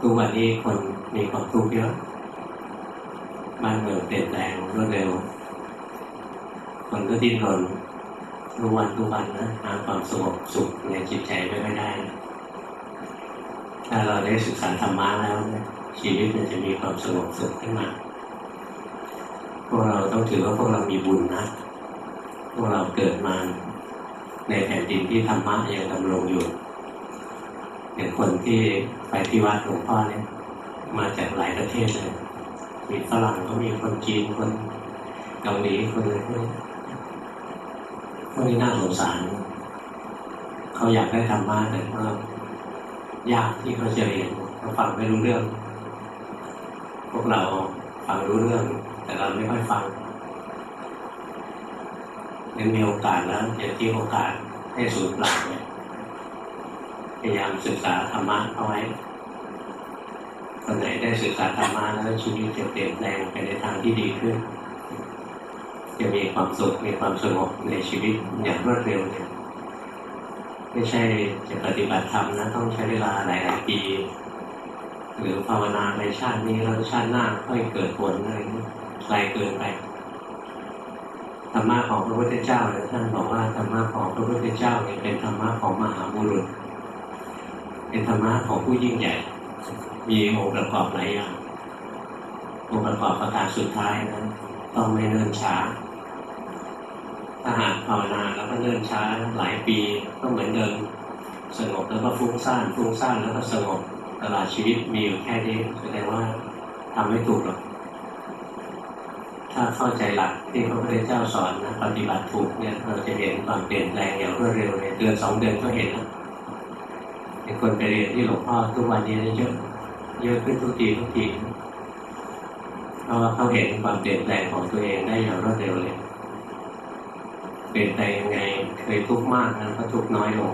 ทุกวันนี้คนมีความทุกข์เยอะบ้านเมืองเปลี่ยนแปลงรวดเร็ว คนก็ดิ้นรนทุกวันทุกวันนะหาความสงบสุขในจิตใจไม่ได้ ถ้าเราได้ศึกษาธรรมะแล้วชีวิตมันจะมีความสงบสุขขึ้นมาพวกเราต้องถือว่าพวกเรามีบุญนะ พวกเราเกิดมาในแผ่นดินที่ธรรมะยังดำรงอยู่ อย่างคนที่ไปที่วัดหลวงพ่อเนี่ย มาจากหลายประเทศเลย มีฝรั่งก็มีคนจีนคนเกาหลีคนอะไรพวกนี้พวกนี้น่าสงสารเขาอยากได้ธรรมะแต่ก็ยากที่เขาจะเรียนเขาฟังไม่รู้เรื่อง พวกเราฟังรู้เรื่อง แต่เราไม่ค่อยฟังยังมีโอกาสแล้วอย่าทิ้งโอกาสให้สูญเปล่าเนี่ย ยายามศึกษาธรรมะเอาไว้คนไหนได้ศึกษาธรรมะแล้วชีวิตจะเปลี่ยนแปลงไปในทางที่ดีขึ้น จะมีความสุขมีความสงบในชีวิตอย่างรวดเร็วเนี่ยไม่ใช่จะปฏิบัติธรรมนะต้องใช้เวลาหลายหลายปี หรือภาวนาในชาตินี้แล้วชาติหน้าค่อยเกิดผลอะไรไกลเกินไปธรรมะของพระพุทธเจ้าเนี่ยท่านบอกว่าธรรมะของพระพุทธเจ้าเนี่ยเป็นธรรมะของมหาบุรุษ เป็นธรรมะของผู้ยิ่งใหญ่ มีองค์ประกอบหลายอย่างองค์ประกอบประการสุดท้ายนั้นต้องไม่เนิ่นช้าถ้าหากภาวนาแล้วก็เนิ่นช้าหลายปีก็เหมือนเดิมสงบแล้วก็ฟุ้งซ่านฟุ้งซ่านแล้วก็สงบตลอดชีวิตมีอยู่แค่นี้แสดงว่าทำไม่ถูกหรอกถ้าเข้าใจหลักที่พระพุทธเจ้าสอนนะปฏิบัติถูกเนี่ยเราจะเห็นความเปลี่ยนแปลงอย่างรวดเร็วเนี่ยเดือนสองเดือนก็เห็นแล้ว เป็นคนไปเรียนที่หลวงพ่อทุกวันนี้เยอะเยอะขึ้นทุกทีทุกทีเพราะเขาเห็นความเปลี่ยนแปลงของตัวเองได้อย่างรวดเร็วเลย เปลี่ยนแปลงยังไงเคยทุกข์มากนะก็ทุกข์น้อยลง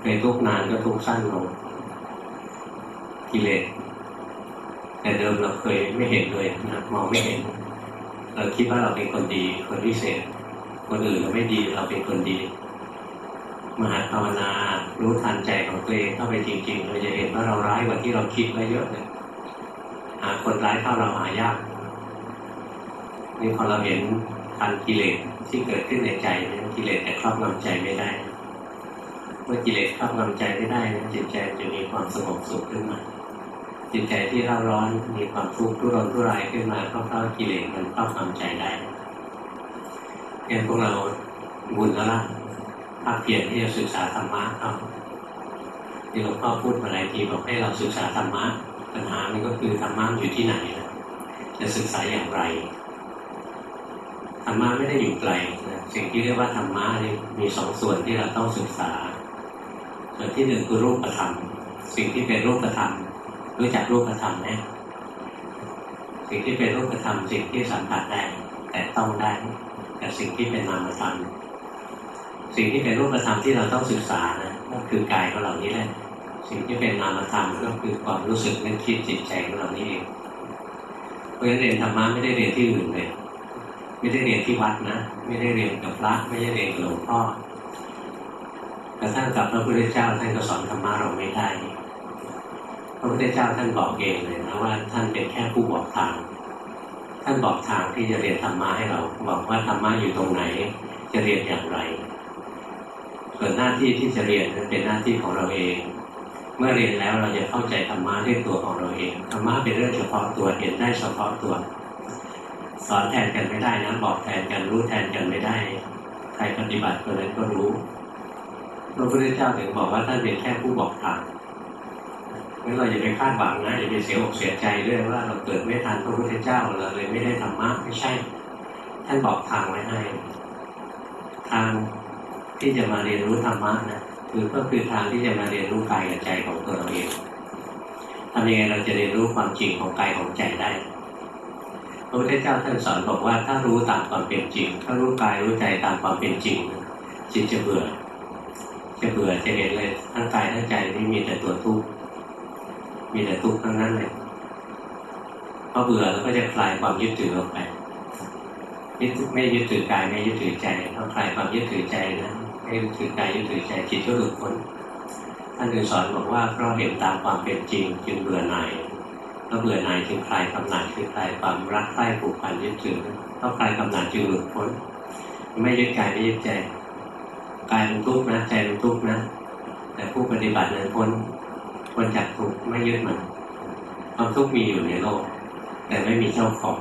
เคยทุกข์นานก็ทุกข์สั้นลงกิเลสแต่เดิมเราเคยไม่เห็นเลยนะมองไม่เห็น เราคิดว่าเราเป็นคนดี คนพิเศษ คนอื่นเราไม่ดีเราเป็นคนดี มหาภาวนา รู้ทันใจของตัวเองเข้าไปจริง ๆ เราจะเห็นว่าเราร้ายกว่าที่เราคิดไว้เยอะเลยหาคนร้ายเท่าเราหายากนี่พอเราเห็นทันกิเลสที่เกิดขึ้นในใจนี่ยกิเลสจะครอบงำใจไม่ได้เมื่อกิเลสครอบงำใจไม่ได้จิตใจจะมีความสงบสุขขึ้นมาจิตใจที่เร่าร้อนมีความทุกข์ทุรนทุรายขึ้นมาก็เพราะกิเลสมันครอบงำใจได้เห็นพวกเราบุญแล้วล่ะ ภาคเพียรที่จะศึกษาธรรมะครับที่หลวงพ่อพูดมาหลายทีบอกให้เราศึกษาธรรมะปัญหามันก็คือธรรมะอยู่ที่ไหนนะจะศึกษาอย่างไรธรรมะไม่ได้อยู่ไกลนะสิ่งที่เรียกว่าธรรมะนี่มีสองส่วนที่เราต้องศึกษา ส่วนที่หนึ่งคือรูปธรรมสิ่งที่เป็นรูปธรรมรู้จักรูปธรรมไหมสิ่งที่เป็นรูปธรรมสิ่งที่สัมผัสได้แต่ต้องได้กับสิ่งที่เป็นนามธรรม สิ่งที่เป็นรูปธรรมที่เราต้องศึกษานะก็คือกายของเรานี้แหละ สิ่งที่เป็นนามธรรมก็คือความรู้สึกนึกคิดจิตใจของเรานี้เองเพราะฉะนั้นเรียนธรรมะไม่ได้เรียนที่อื่นเลยไม่ได้เรียนที่วัดนะ ไม่ได้เรียนกับพระไม่ได้เรียนกับหลวงพ่อกระทั่งกับพระพุทธเจ้าท่านก็สอนธรรมะเราไม่ได้พระพุทธเจ้าท่านบอกเองเลยนะว่าท่านเป็นแค่ผู้บอกทาง ท่านบอกทางที่จะเรียนธรรมะให้เรา บอกว่าธรรมะอยู่ตรงไหน จะเรียนอย่างไร ส่วนหน้าที่ที่จะเรียนเป็นหน้าที่ของเราเอง เมื่อเรียนแล้วเราจะเข้าใจธรรมะด้วยตัวของเราเองธรรมะเป็นเรื่องเฉพาะตัวเห็นได้เฉพาะตัว สอนแทนกันไม่ได้นะบอกแทนกันรู้แทนกันไม่ได้ ใครปฏิบัติคนนั้นก็รู้พระพุทธเจ้าถึงบอกว่าท่านเป็นแค่ผู้บอกทางงั้นเราอย่าไปคาดหวังนะอย่าไปเสียอกเสียใจด้วยว่าเราเกิดไม่ทันพระพุทธเจ้าเราเลยไม่ได้ธรรมะไม่ใช่ ท่านบอกทางไว้ให้ทาง ที่จะมาเรียนรู้ธรรมะนะคือก็คือทางที่จะมาเรียนรู้กายกับใจของตัวเราเองทำยังไงเราจะเรียนรู้ความจริงของกายของใจได้พระพุทธเจ้าท่านสอนบอกว่าถ้ารู้ตามความเป็นจริง ถ้ารู้กายรู้ใจตามความเป็นจริงจิตจะเบื่อ จะเบื่อจะเห็นเลยทั้งกายทั้งใจนี่มีแต่ตัวทุกข์มีแต่ทุกข์ทั้งนั้นเลยพอเบื่อแล้วก็จะคลายความยึดถือออกไปไม่ยึดถือกายไม่ยึดถือใจพอคลายความยึดถือใจนะ ไม่ยึดถือกายยึดถือใจจิตก็หลุดพ้นท่านถึงสอนบอกว่าเพราะเห็นตามความเป็นจริง จึงเบื่อหน่ายแล้วเบื่อหน่ายจึงคลายกำหนัดคือคลายความรักใคร่ผูกพันยึดถือเพราะคลายกำหนัดจึงหลุดพ้น ไม่ยึดกายไม่ยึดใจกายมันทุกข์นะใจมันทุกข์นะ แต่ผู้ปฏิบัตินั้นพ้นพ้นจากทุกข์ไม่ยึดมันความทุกข์มีอยู่ในโลก แต่ไม่มีเจ้าของ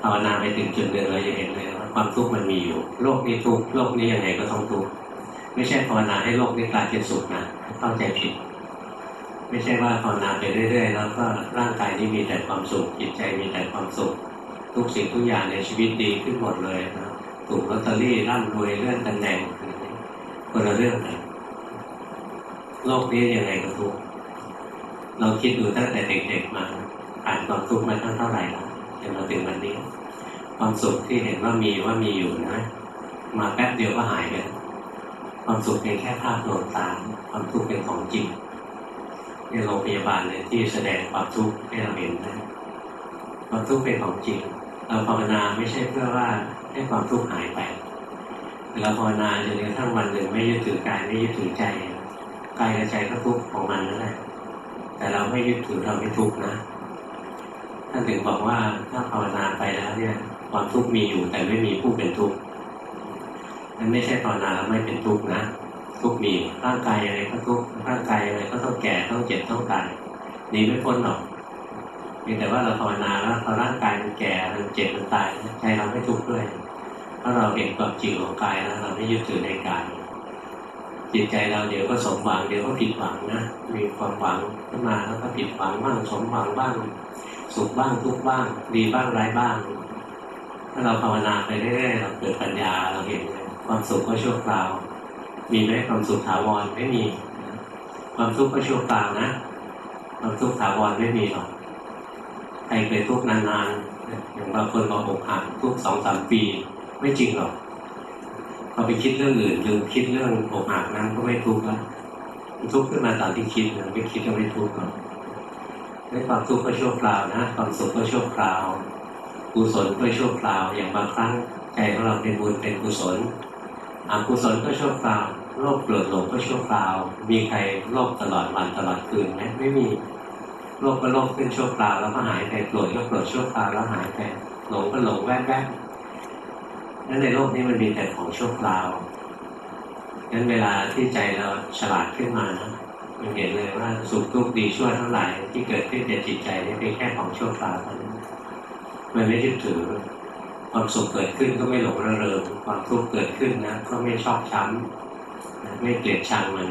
ภาวนาไปถึงจุดหนึ่งเราจะเห็นเลย ความทุกข์มันมีอยู่ โลกนี้ทุกโลกนี้ยังไงก็ต้องทุกข์ไม่ใช่ภาวนาให้โลกนี้กลายเป็นสุขนะเข้าใจผิด ไม่ใช่ว่าภาวนาไปเรื่อย ๆ แล้วก็ร่างกายนี้มีแต่ความสุขจิตใจมีแต่ความสุข ทุกสิ่งทุกอย่างในชีวิตดีขึ้นหมดเลยนะถูกลอตเตอรี่ร่ำรวยเลื่อนตำแหน่งคนละเรื่องเลยโลกนี้ยังไงก็ทุกข์เราคิดดูตั้งแต่เด็กๆมาผ่านความทุกข์มาตั้งเท่าไหร่แล้วจนมาถึงวันนี้ ความสุขที่เห็นว่ามีว่ามีอยู่นะ มาแป๊บเดียวก็หายไปความสุขเป็นแค่ภาพลตาความทุกข์เป็นของจริงในโรงพยาบาลเลยที่แสดงความทุกข์ให้เราเห็นนะความทุกข์เป็นของจริง เราภาวนาไม่ใช่เพื่อว่าให้ความทุกข์หายไปเราภาวนาจนกระทั่งวันหนึ่งไม่ยึดถือกายไม่ยึดถือใจกายกับใจก็ทุกข์ของมันนั่นแหละแต่เราไม่ยึดถือเราไม่ทุกข์นะท่านถึงบอกว่าถ้าภาวนาไปแล้วเนี่ย ความทุกข์มีอยู่แต่ไม่มีผู้เป็นทุกข์นั่นไม่ใช่ภาวนาไม่เป็นทุกข์นะ ทุกข์มีร่างกายอะไรก็ทุกข์ร่างกายอะไรก็ต้องแก่ต้องเจ็บต้องตายหนีไม่พ้นหรอกเพียงแต่ว่าเราภาวนาแล้วพอร่างกายมันแก่มันเจ็บมันตายใจเราไม่ทุกข์ด้วยเพราะเราเห็นความจริงของกายแล้วเราไม่ยึดถือในกายจิตใจเราเดี๋ยวก็สมหวังเดี๋ยวก็ผิดหวังนะมีความหวังขึ้นมาแล้วก็ผิดหวังบ้างสมหวังบ้างสุขบ้างทุกบ้าง ดีบ้างร้ายบ้าง ถ้าเราภาวนาไปเรื่อยๆเราเกิดปัญญาเราเห็นความสุขก็ชั่วคราว มีไหมความสุขถาวรไม่มี ความทุกข์ก็ชั่วคราวนะ ความทุกข์ถาวรไม่มีหรอกใครเคยทุกข์นานๆอย่างบางคนบอกอกหักทุกข์สองสามปี ไม่จริงหรอกพอไปคิดเรื่องอื่นลืมคิดเรื่องอกหักนั้นก็ไม่ทุกข์แล้วทุกข์ขึ้นมาตอนที่คิดไม่คิดก็ไม่ทุกข์หรอกในความทุกข์ก็ชั่วคราวนะ ความสุขก็ชั่วคราว กุศลก็ชั่วคราว อย่างบางครั้งใจของเราเป็นบุญเป็นกุศลอกุศลก็ชั่วคราวโลภโกรธหลงก็ชั่วคราว มีใครโลภตลอดวันตลอดคืนไหมไม่มีโลภก็โลภขึ้นชั่วคราวแล้วก็หายไปโกรธก็โกรธชั่วคราวแล้วหายไปหลงก็หลงแวบๆนั่นในโลกนี้มันมีแต่ของชั่วคราวงั้นเวลาที่ใจเราฉลาดขึ้นมานะมันเห็นเลยว่าสุขทุกข์ดีชั่วทั้งหลายที่เกิดขึ้นในจิตใจนี่เป็นแค่ของชั่วคราวเท่านั้น มันไม่ยึดถือ ความสุขเกิดขึ้นก็ไม่หลงระเริงความทุกข์เกิดขึ้นนะก็ไม่ชอบช้ำไม่เกลียดชังมัน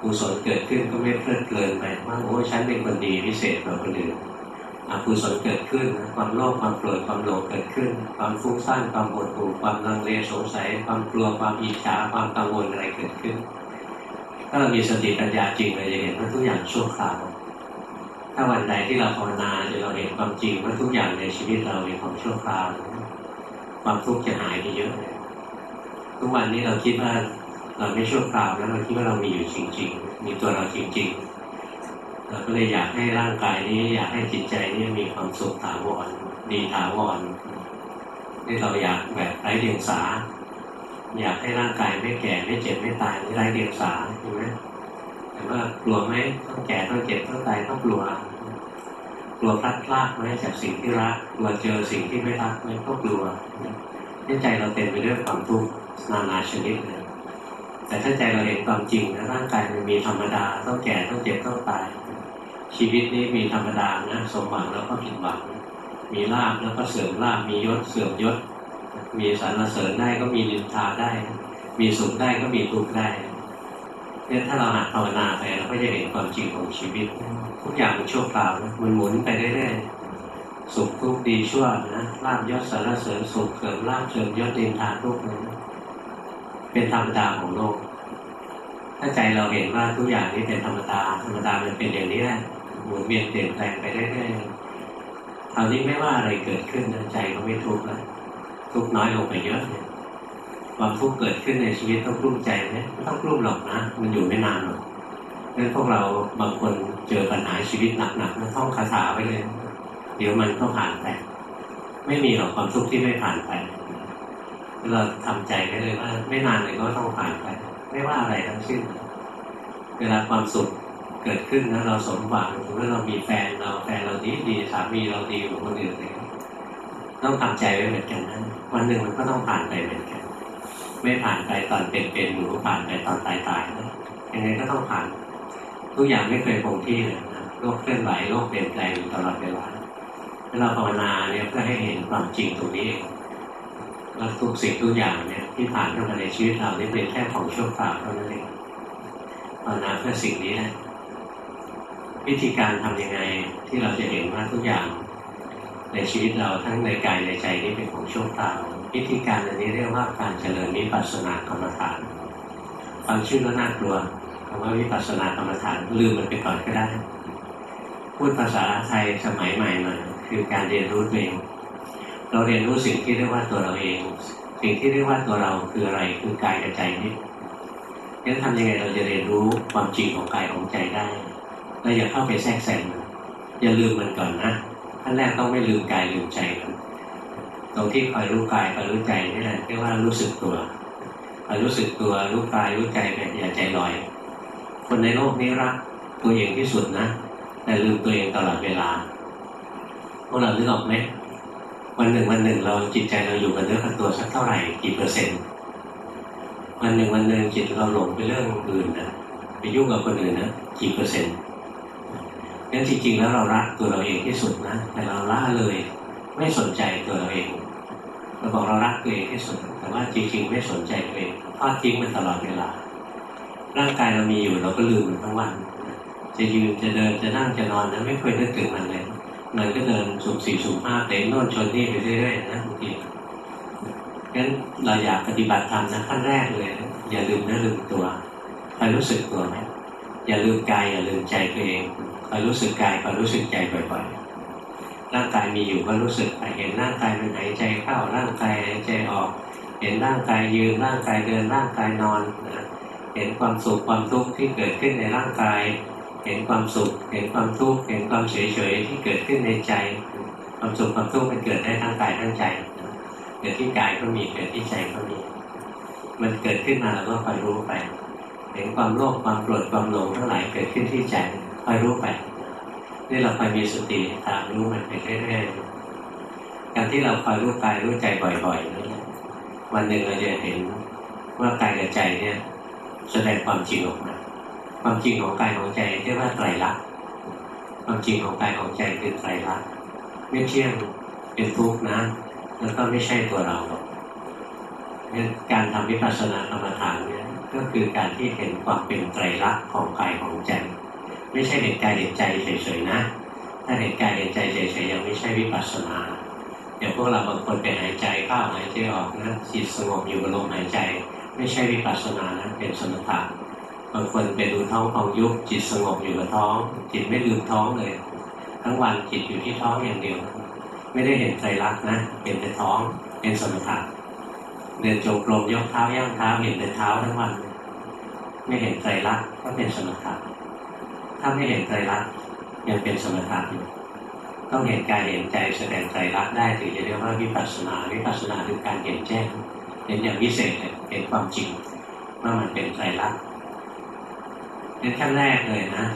กุศลเกิดขึ้นก็ไม่เพลิดเพลินไปว่าโอ้ฉันเป็นคนดีพิเศษกว่าคนอื่นอกุศลเกิดขึ้นความโลภความโกรธความหลงเกิดขึ้น ความฟุ้งซ่านความหดหู่ความลังเลสงสัย ความกลัวความอิจฉาความกังวลอะไรเกิดขึ้น ถ้าเรามีสติปัญญาจริงเราจะเห็นว่าทุกอย่างชั่วคราว ถ้าวันใดที่เราภาวนาจะเราเห็นความจริงว่าทุกอย่างในชีวิตเราเป็นของชั่วคราวความทุกข์จะหายไปเยอะเลยทุกวันนี้เราคิดว่าเราไม่ชั่วคราวแล้วเราคิดว่าเรามีอยู่จริง ๆ มีตัวเราจริง ๆ เราก็เลยอยากให้ร่างกายนี้ อยากให้จิตใจนี้มีความสุขถาวรดีถาวรที่เราอยากแบบไร้เดียงสา อยากให้ร่างกายไม่แก่ไม่เจ็บไม่ตายไม่ไร้เดียงสาใช่ไหมแต่ว่ากลัวไหมต้องแก่ต้องเจ็บต้องตายต้องกลัว กลัวพลัดพลาดไหมจากสิ่งที่รักกลัวเจอสิ่งที่ไม่รักไหมก็กลัวนี่ใจเราเต็มไปด้วยความทุกข์นานาชนิดเลยแต่ถ้าใจเราเห็นความจริงนะร่างกายมันมีธรรมดาต้องแก่ต้องเจ็บต้องตาย ชีวิตนี้มีธรรมดานะสมหวังแล้วก็ผิดหวัง มีลาบแล้วก็เสื่อมลาบมียศเสื่อมยศ มีสรรเสริญได้ก็มีนินทาได้ มีสุขได้ก็มีทุกข์ได้เนี่ยถ้าเราหัดภาวนาไปเราก็จะเห็นความจริงของชีวิต ทุกอย่างมันชั่วคราวนะมันหมุนไปเรื่อยๆสุขทุกข์ดีชั่วนะลาบยศสรรเสริญสุขเสริมลาบเสริมยศนินทานทุกข์นะเป็นธรรมดาของโลก ถ้าใจเราเห็นว่าทุกอย่างนี้เป็นธรรมดาธรรมดามันเป็นอย่างนี้แหละหมุนเวียนเปลี่ยนแปลงไปเรื่อยๆคราวนี้ไม่ว่าอะไรเกิดขึ้นใจก็ไม่ทุกข์แล้วทุกน้อยลงไปเยอะเนี่ยความทุกข์เกิดขึ้นในชีวิตต้องกลุ้มใจไหมต้องกลุ้มหรอกนะ มันอยู่ไม่นานหรอกงั้นพวกเราบางคนเจอปัญหาชีวิตหนักๆนะท่องคาถาไปเลย เดี๋ยวมันก็ผ่านไป ไม่มีหรอกความทุกข์ที่ไม่ผ่านไป เราทำใจไว้เลยว่า ไม่นานเลยก็ต้องผ่านไป ไม่ว่าอะไรทั้งสิ้น เวลาความสุขเกิดขึ้นนะเราสมหวังสมมติเรามีแฟนเราแฟนเราดีดีสามีเราดีกว่าคนอื่นเลยต้องทำใจไว้เหมือนกันนะวันหนึ่งมันก็ต้องผ่านไปเหมือนกัน ไม่ผ่านไปตอนเป็นเป็นหรือผ่านไปตอนตายตายนะยังไงก็ต้องผ่าน ทุกอย่างไม่เคยคงที่เลยนะโลกเคลื่อนไหวโลกเปลี่ยนแปลงอยู่ตลอดเวลาถ้าเราภาวนาเนี่ยเพื่อให้เห็นความจริงตรงนี้เองว่าทุกสิ่งทุกอย่างเนี่ยที่ผ่านเข้ามาในชีวิตเรานี่เป็นแค่ของชั่วคราวเท่านั้นเองภาวนาเพื่อสิ่งนี้แหละวิธีการทํำยังไงที่เราจะเห็นว่าทุกอย่าง ในชีวิตเราทั้งในกายในใจนี่เป็นของชั่วคราววิธีการอันนี้เรียกว่าการเจริญวิปัสสนกรรมฐานฟังชื่อแล้วน่ากลัว คำว่าวิปัสสนากรรมฐานลืมมันไปก่อนก็ได้ พูดภาษาไทยสมัยใหม่มาคือการเรียนรู้เองเราเรียนรู้สิ่งที่เรียกว่าตัวเราเอง สิ่งที่เรียกว่าตัวเราคืออะไรคือกายกับใจนี่งั้นทำยังไงเราจะเรียนรู้ความจริงของกายของใจได้เราอย่าเข้าไปแทรกแซงอย่าลืมมันก่อนนะขั้นแรกต้องไม่ลืมกายลืมใจกันตรงที่คอยรู้กายคอยรู้ใจนี่แหละเรียกว่ารู้สึกตัวคอยรู้สึกตัวรู้กายรู้ใจแบบอย่าใจลอย คนในโลกนี้รักตัวเองที่สุดนะ แต่ลืมตัวเองตลอดเวลาพวกเรานึกออกไหมวันหนึ่งวันหนึ่งเราจิตใจเราอยู่กับเนื้อกับตัวสักเท่าไหร่กี่เปอร์เซ็นต์วันหนึ่งวันหนึ่งจิตเราหลงไปเรื่องอื่นนะไปยุ่งกับคนอื่นนะกี่เปอร์เซ็นต์งั้นจริงๆแล้วเรารักตัวเราเองที่สุดนะแต่เราละเลยไม่สนใจตัวเราเองเราบอกเรารักตัวเองที่สุด แต่ว่าจริงๆ ไม่สนใจตัวเองทอดทิ้งมันตลอดเวลา ร่างกายเรามีอยู่เราก็ลืมมันทั้งวัน จะยืนจะเดินจะนั่งจะนอนนะไม่เคยนึกถึงมันเลยมันก็เดินสุ่มสี่สุ่มห้าเตะโน่นชนนี่ไปเรื่อยๆนะบางทีงั้นเราอยากปฏิบัติธรรมนะขั้นแรกเลย อย่าลืมนื้อลืมตัวคอยรู้สึกตัวไหมอย่าลืมกายอย่าลืมใจตัวเองคอยรู้สึกกายคอยรู้สึกใจบ่อยๆร่างกายมีอยู่ก็รู้สึกไปเห็นร่างกายมันหายใจเข้าร่างกายหายใจออก เห็นร่างกายยืนร่างกายเดินร่างกายนอนนะ เห็นความสุขความทุกข์ที่เกิดขึ้นในร่างกาย เห็นความสุข เห็นความทุกข์เห็นความเฉยๆที่เกิดขึ้นในใจ ความสุขความทุกข์มันเกิดได้ทั้งกายทั้งใจเกิดที่กายก็มีเกิดที่ใจก็มี มันเกิดขึ้นมาเราก็คอยรู้ไป เห็นความโลภความโกรธความหลงทั้งหลายเกิดขึ้นที่ใจคอยรู้ไปนี่เราคอยมีสติตามรู้มันไปเรื่อยๆการที่เราคอยรู้กายรู้ใจบ่อยๆนี่วันหนึ่งเราจะเห็นว่ากายกับใจเนี่ย แสดงความจริงออกมาความจริงของกายของใจเรียกว่าไตรลักษณ์ความจริงของกายของใจคือไตรลักษณ์ไม่เที่ยงเป็นทุกข์นะแล้วก็ไม่ใช่ตัวเราหรอกการทำวิปัสสนากรรมฐานเนี่ยก็คือการที่เห็นความเป็นไตรลักษณ์ของกายของใจ ไม่ใช่เห็นกายเห็นใจเฉยๆนะ ถ้าเห็นกายเห็นใจเฉยๆยังไม่ใช่วิปัสสนาอย่างพวกเราบางคนไปหายใจเข้าหายใจออกนะจิตสงบอยู่กับลมหายใจ ไม่ใช่วิปัสสนานะเป็นสมถะบางคนไปดูท้องของยุบจิตสงบอยู่กับท้อง จิตไม่ลืมท้องเลย ทั้งวันจิตอยู่ที่ท้องอย่างเดียว ไม่ได้เห็นใจรักนะเห็นแต่ท้องเป็นสมถะเดินจงกรมยกเท้าย่างเท้าเห็นแต่เท้าทั้งวัน ไม่เห็นใจรักก็เป็นสมถะถ้าไม่เห็นใจรักยังเป็นสมถะอยู่ต้องเห็นกายเห็นใจแสดงใจรักได้ถึงจะเรียกว่าวิปัสสนาวิปัสสนาคือการเห็นแจ้ง เห็นอย่างพิเศษเห็นความจริงว่ามันเป็นใจรักเป็นขั้นแรกเลยนะ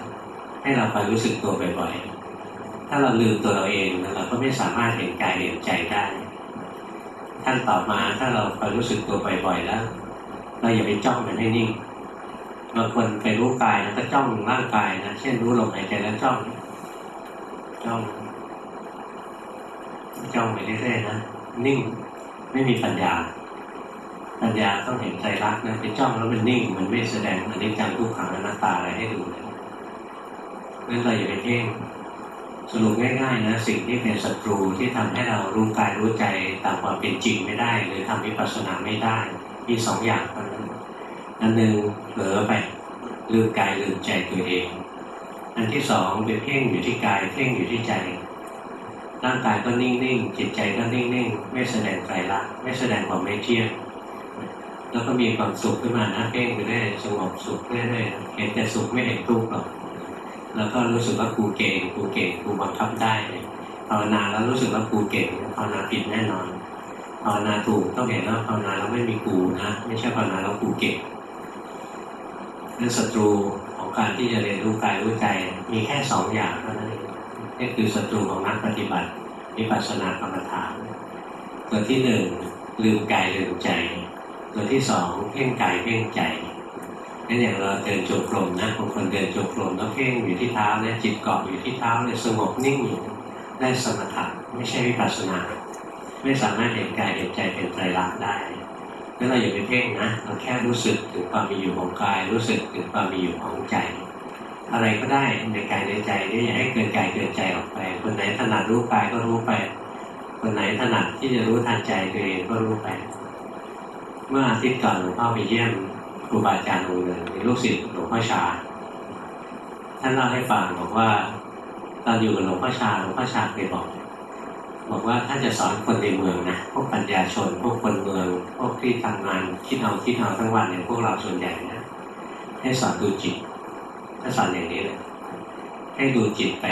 ให้เราคอยรู้สึกตัวบ่อยๆ ถ้าเราลืมตัวเราเองเราก็ไม่สามารถเห็นกายเห็นใจได้ขั้นต่อมาถ้าเราคอยรู้สึกตัวบ่อยๆแล้ว เราอย่าไปจ้องมันให้นิ่งบางคนไปรู้กายแล้วก็จ้องร่างกายนะเช่นรู้ลมหายใจแล้วจ้อง จ้อง จ้องไปเรื่อยๆนะนิ่งไม่มีปัญญา ปัญญาต้องเห็นใจรักนะไปจ้องแล้วมันนิ่ง มันไม่แสดงอันนี้จังทุกขังอนัตตาอะไรให้ดูเลยนั่นเราอย่าไปเพ่งสรุปง่ายๆนะสิ่งที่เป็นศัตรูที่ทำให้เรารู้กายรู้ใจตามความเป็นจริงไม่ได้ หรือทำวิปัสสนาไม่ได้ มีสองอย่างเท่านั้นอันหนึ่งเผลอไปลืมกายลืมใจตัวเอง อันที่สองเป็นเพ่งอยู่ที่กายเพ่งอยู่ที่ใจร่างกายก็นิ่งๆจิตใจก็นิ่งๆไม่แสดงใจรักไม่แสดงความไม่เที่ยง แล้วก็มีความสุขขึ้นมานะเพ่งไปเรื่อยสงบสุขเรื่อยๆเห็นแต่สุขไม่เห็นทุกข์หรอกแล้วก็รู้สึกว่ากูเก่งกูเก่งกูบังคับได้ภาวนาแล้วรู้สึกว่ากูเก่งภาวนาผิดแน่นอนภาวนาถูกต้องเห็นว่าภาวนาแล้วไม่มีกูนะ ไม่ใช่ภาวนาแล้วกูเก่งนั่นศัตรูของการที่จะเรียนรู้กายรู้ใจมีแค่สองอย่างเท่านั้นเองนี่คือศัตรูของนักปฏิบัติวิปัสสนากรรมฐานตัวที่หนึ่งลืมกายลืมใจ ตัวที่สองเพ่งกายเพ่งใจนั่นอย่างเราเดินจงกรมนะบางคนเดินจงกรมแล้วเพ่งอยู่ที่เท้าเนี่ยจิตเกาะอยู่ที่เท้าเลยสงบนิ่งอยู่ได้สมถะไม่ใช่วิปัสสนา ไม่สามารถเห็นกายเห็นใจเป็นไตรลักษณ์ได้งั้นเราอย่าไปเพ่งนะเราแค่รู้สึกถึงความมีอยู่ของกาย รู้สึกถึงความมีอยู่ของใจ อะไรก็ได้ในกายในใจนี่อย่าให้เกินกายเกินใจออกไป คนไหนถนัดรู้กายก็รู้ไป คนไหนถนัดที่จะรู้ทันใจตัวเองก็รู้ไป เมื่ออาทิตย์ก่อนหลวงพ่อไปเยี่ยมครูบาอาจารย์องค์หนึ่งเป็นลูกศิษย์หลวงพ่อชา ท่านเล่าให้ฟังบอกว่าตอนอยู่กับหลวงพ่อชาหลวงพ่อชาเคยบอก บอกว่าท่านจะสอนคนในเมืองนะพวกปัญญาชน พวกคนเมือง พวกที่ทำงานคิดเอาคิดเอาทั้งวันอย่างพวกเราส่วนใหญ่นะให้สอนดูจิตถ้าสอนอย่างนี้เลยให้ดูจิตไป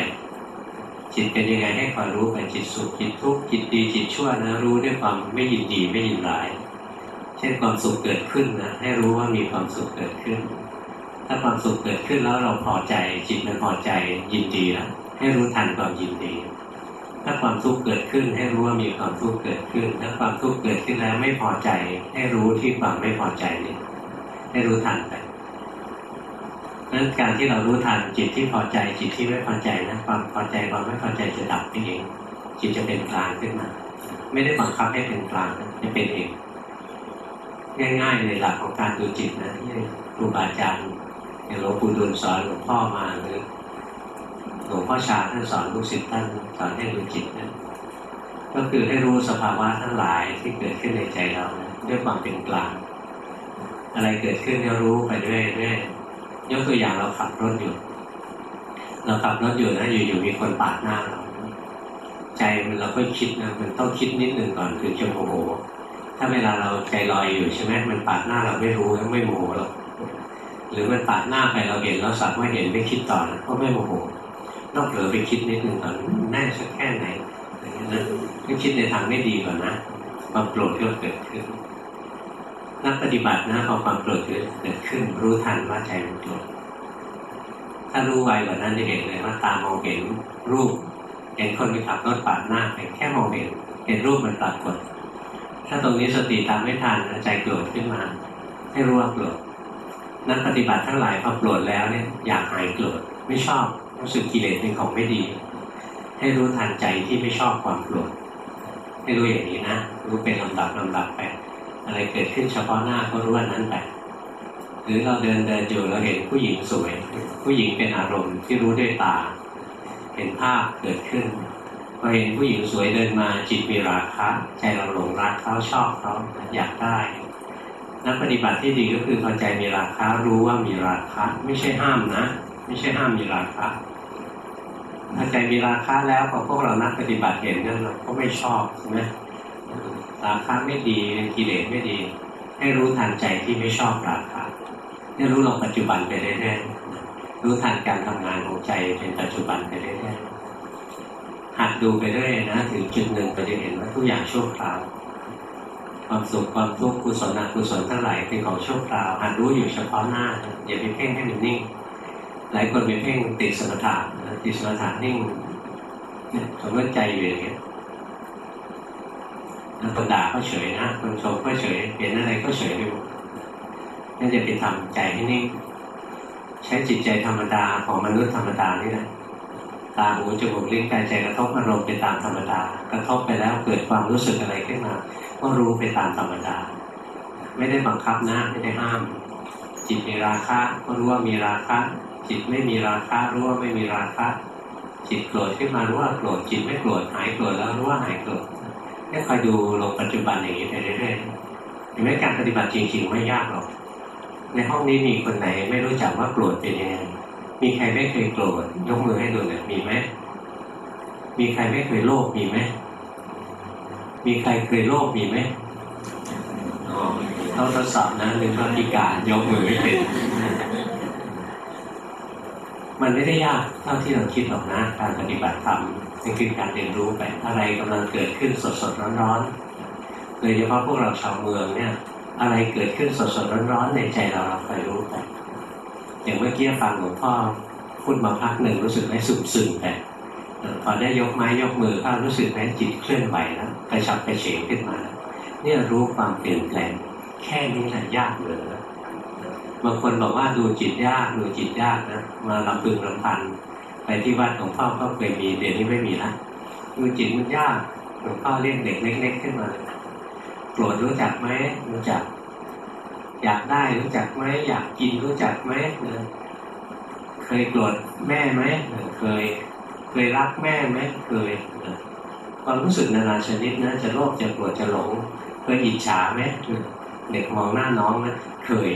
จิตเป็นยังไงให้คอยรู้ไปจิตสุขจิตทุกข์จิตดีจิตชั่วนะรู้ด้วยความไม่ยินดีไม่ยินร้าย ช่นความสุขเกิดขึ้นนะให้รู้ว่ามีความสุขเกิดขึ้น ถ้าความสุขเกิดขึ้นแล้วเราพอใจจิตมันพอใจยินดีแล้วให้รู้ทันความยินดี ถ้าความทุกข์เกิดขึ้น ให้รู้ว่ามีความทุกข์เกิดขึ้น ถ้าความทุกข์เกิดขึ้นแล้วไม่พอใจ ให้รู้ที่ความไม่พอใจนี่ให้รู้ทันไปนั้นการที่เรารู้ทันจิตที่พอใจจิตที่ไม่พอใจนะความพอใจความไม่พอใจจะดับไปเองจิตจะเป็นกลางขึ้นมา ไม่ได้บังคับให้เป็นกลางจะเป็นเอง ง่ายๆในหลักของการดูจิตนะที่ครูบาอาจารย์อย่างหลวงปู่ดูลสอนหลวงพ่อมาหรือหลวงพ่อชาท่านสอนลูกศิษย์ท่านสอนให้ดูจิตนะก็คือให้รู้สภาวะทั้งหลายที่เกิดขึ้นในใจเรานะด้วยความเป็นกลาง อะไรเกิดขึ้นเรารู้ไปเรื่อยๆยกตัวอย่างเราขับรถอยู่ เราขับรถอยู่นะอยู่ๆมีคนปาดหน้าเราใจมันเราก็คิดนะมันต้องคิดนิดหนึ่งก่อนถึงจะโมโห ถ้าเวลาเราใจลอยอยู่ใช่ไหมมันปาดหน้าเราไม่รู้แล้วไม่โมโหหรอกหรือมันปาดหน้าไปเราเห็นเราสักว่าเห็นไม่คิดต่อนะก็ไม่โมโหต้องเผลอไปคิดนิดหนึ่งก่อนแน่สักแค่ไหนอย่างนี้นะก็คิดในทางไม่ดีก่อนนะความโกรธก็เกิดขึ้นนักปฏิบัตินะพอความโกรธเกิดขึ้น รู้ทันว่าใจมันโกรธถ้ารู้ไวกว่านั้นจะเห็นเลยว่าตามองเห็นรูป เห็นคนไปขับรถปาดหน้าไปแค่มองเห็นเห็นรูปมันปรากฏ ถ้าตรงนี้สติตามไม่ทันใจโกรธขึ้นมา ให้รู้ว่าโกรธนักปฏิบัติทั้งหลายพอโกรธแล้วเนี่ยอยากหายโกรธไม่ชอบรู้สึกกิเลสเป็นของไม่ดี ให้รู้ทันใจที่ไม่ชอบความโกรธให้รู้อย่างนี้นะรู้เป็นลำดับลำดับไปอะไรเกิดขึ้นเฉพาะหน้าก็รู้ว่านั้นไปหรือเราเดินเดินอยู่เราเห็นผู้หญิงสวย ผู้หญิงเป็นอารมณ์ที่รู้ด้วยตา เห็นภาพเกิดขึ้น พอเห็นผู้หญิงสวยเดินมาจิตมีราคะใจเราหลงรักเขาชอบเขาอยากได้นักปฏิบัติที่ดีก็คือพอใจมีราคะรู้ว่ามีราคะไม่ใช่ห้ามนะ ไม่ใช่ห้ามมีราคะถ้าใจมีราคะแล้วพอพวกเรานักปฏิบัติเห็นนั่นเราก็ไม่ชอบใช่ไหมราคะไม่ดีกิเลสไม่ดี ให้รู้ทันใจที่ไม่ชอบราคะให้รู้ลงปัจจุบันไปเรื่อยๆรู้ทันการทำงานของใจเป็นปัจจุบันไปเรื่อยๆ หัดดูไปเรื่อยนะถึงจุดหนึ่งเราจะเห็นว่าทุกอย่างชั่วคราว ความสุขความทุกข์กุศลอกุศลทั้งหลายเป็นของชั่วคราวหัดรู้อยู่เฉพาะหน้าอย่าไปเพ่งให้มันนิ่งหลายคนไปเพ่งติดสมถะติดสมถะนิ่งสมมติใจอยู่อย่างนี้คนด่าก็เฉยนะคนชมก็เฉยเห็นอะไรก็เฉยไปหมดนั่นจะไปทำใจให้นิ่งใช้จิตใจธรรมดาของมนุษย์ธรรมดานี่แหละ ตาหูจมูกลิ้นกายใจกระทบอารมณ์ไปตามธรรมดากระทบไปแล้วเกิดความรู้สึกอะไรขึ้นมา ก็รู้ไปตามธรรมดา ไม่ได้บังคับนะไม่ได้ห้าม จิตมีราคะก็รู้ว่ามีราคะ จิตไม่มีราคะรู้ว่าไม่มีราคะ จิตโกรธขึ้นมารู้ว่าโกรธจิตไม่โกรธหายโกรธแล้วรู้ว่าหายโกรธให้คอยดูลงปัจจุบันอย่างนี้ไปเรื่อยๆเห็นไหมการปฏิบัติจริงๆไม่ยากหรอกในห้องนี้มีคนไหนไม่รู้จักว่าโกรธเป็นยังไง มีใครไม่เคยโกรธยกมือให้ดูหน่อยมีไหมมีใครไม่เคยโลภมีไหมมีใครเคยโลภมีไหมอ๋อต้องทดสอบนะหรือว่าพิการยกมือไม่เป็นมันไม่ได้ยากเท่าที่เราคิดหรอกนะ การปฏิบัติธรรมนี่คือการเรียนรู้ไปอะไรกำลังเกิดขึ้นสดสดร้อนๆโดยเฉพาะพวกเราชาวเมืองเนี่ย อะไรเกิดขึ้นสดสดร้อนๆในใจเราเราคอยรู้ไป อย่างเมื่อกี้ฟังหลวงพ่อพูดมาพักหนึ่งรู้สึกไหมสุบสึ่งไปพอได้ยกไม้ยกมือก็รู้สึกไหมจิตเคลื่อนไหวแล้วกระชับกระเฉงขึ้นมาเนี่ยรู้ความเปลี่ยนแปลงแค่นี้แหละยากเลยบางคนบอกว่าดูจิตยากดูจิตยากนะมาลำพึงลำพันไปที่วัดหลวงพ่อก็เคยมีเดี๋ยวนี้ไม่มีละดูจิตมันยากหลวงพ่อเรียกเด็กเล็กๆขึ้นมาโกรธรู้จักไหมรู้จัก อยากได้รู้จักไหมอยากกินรู้จักไหมเคยโกรธแม่ไหมเคย เคยรักแม่ไหมเคยความรู้สึกนานาชนิดนะจะโลภจะโกรธจะหลง เคยอิจฉาไหมเด็กมองหน้าน้องนะเคย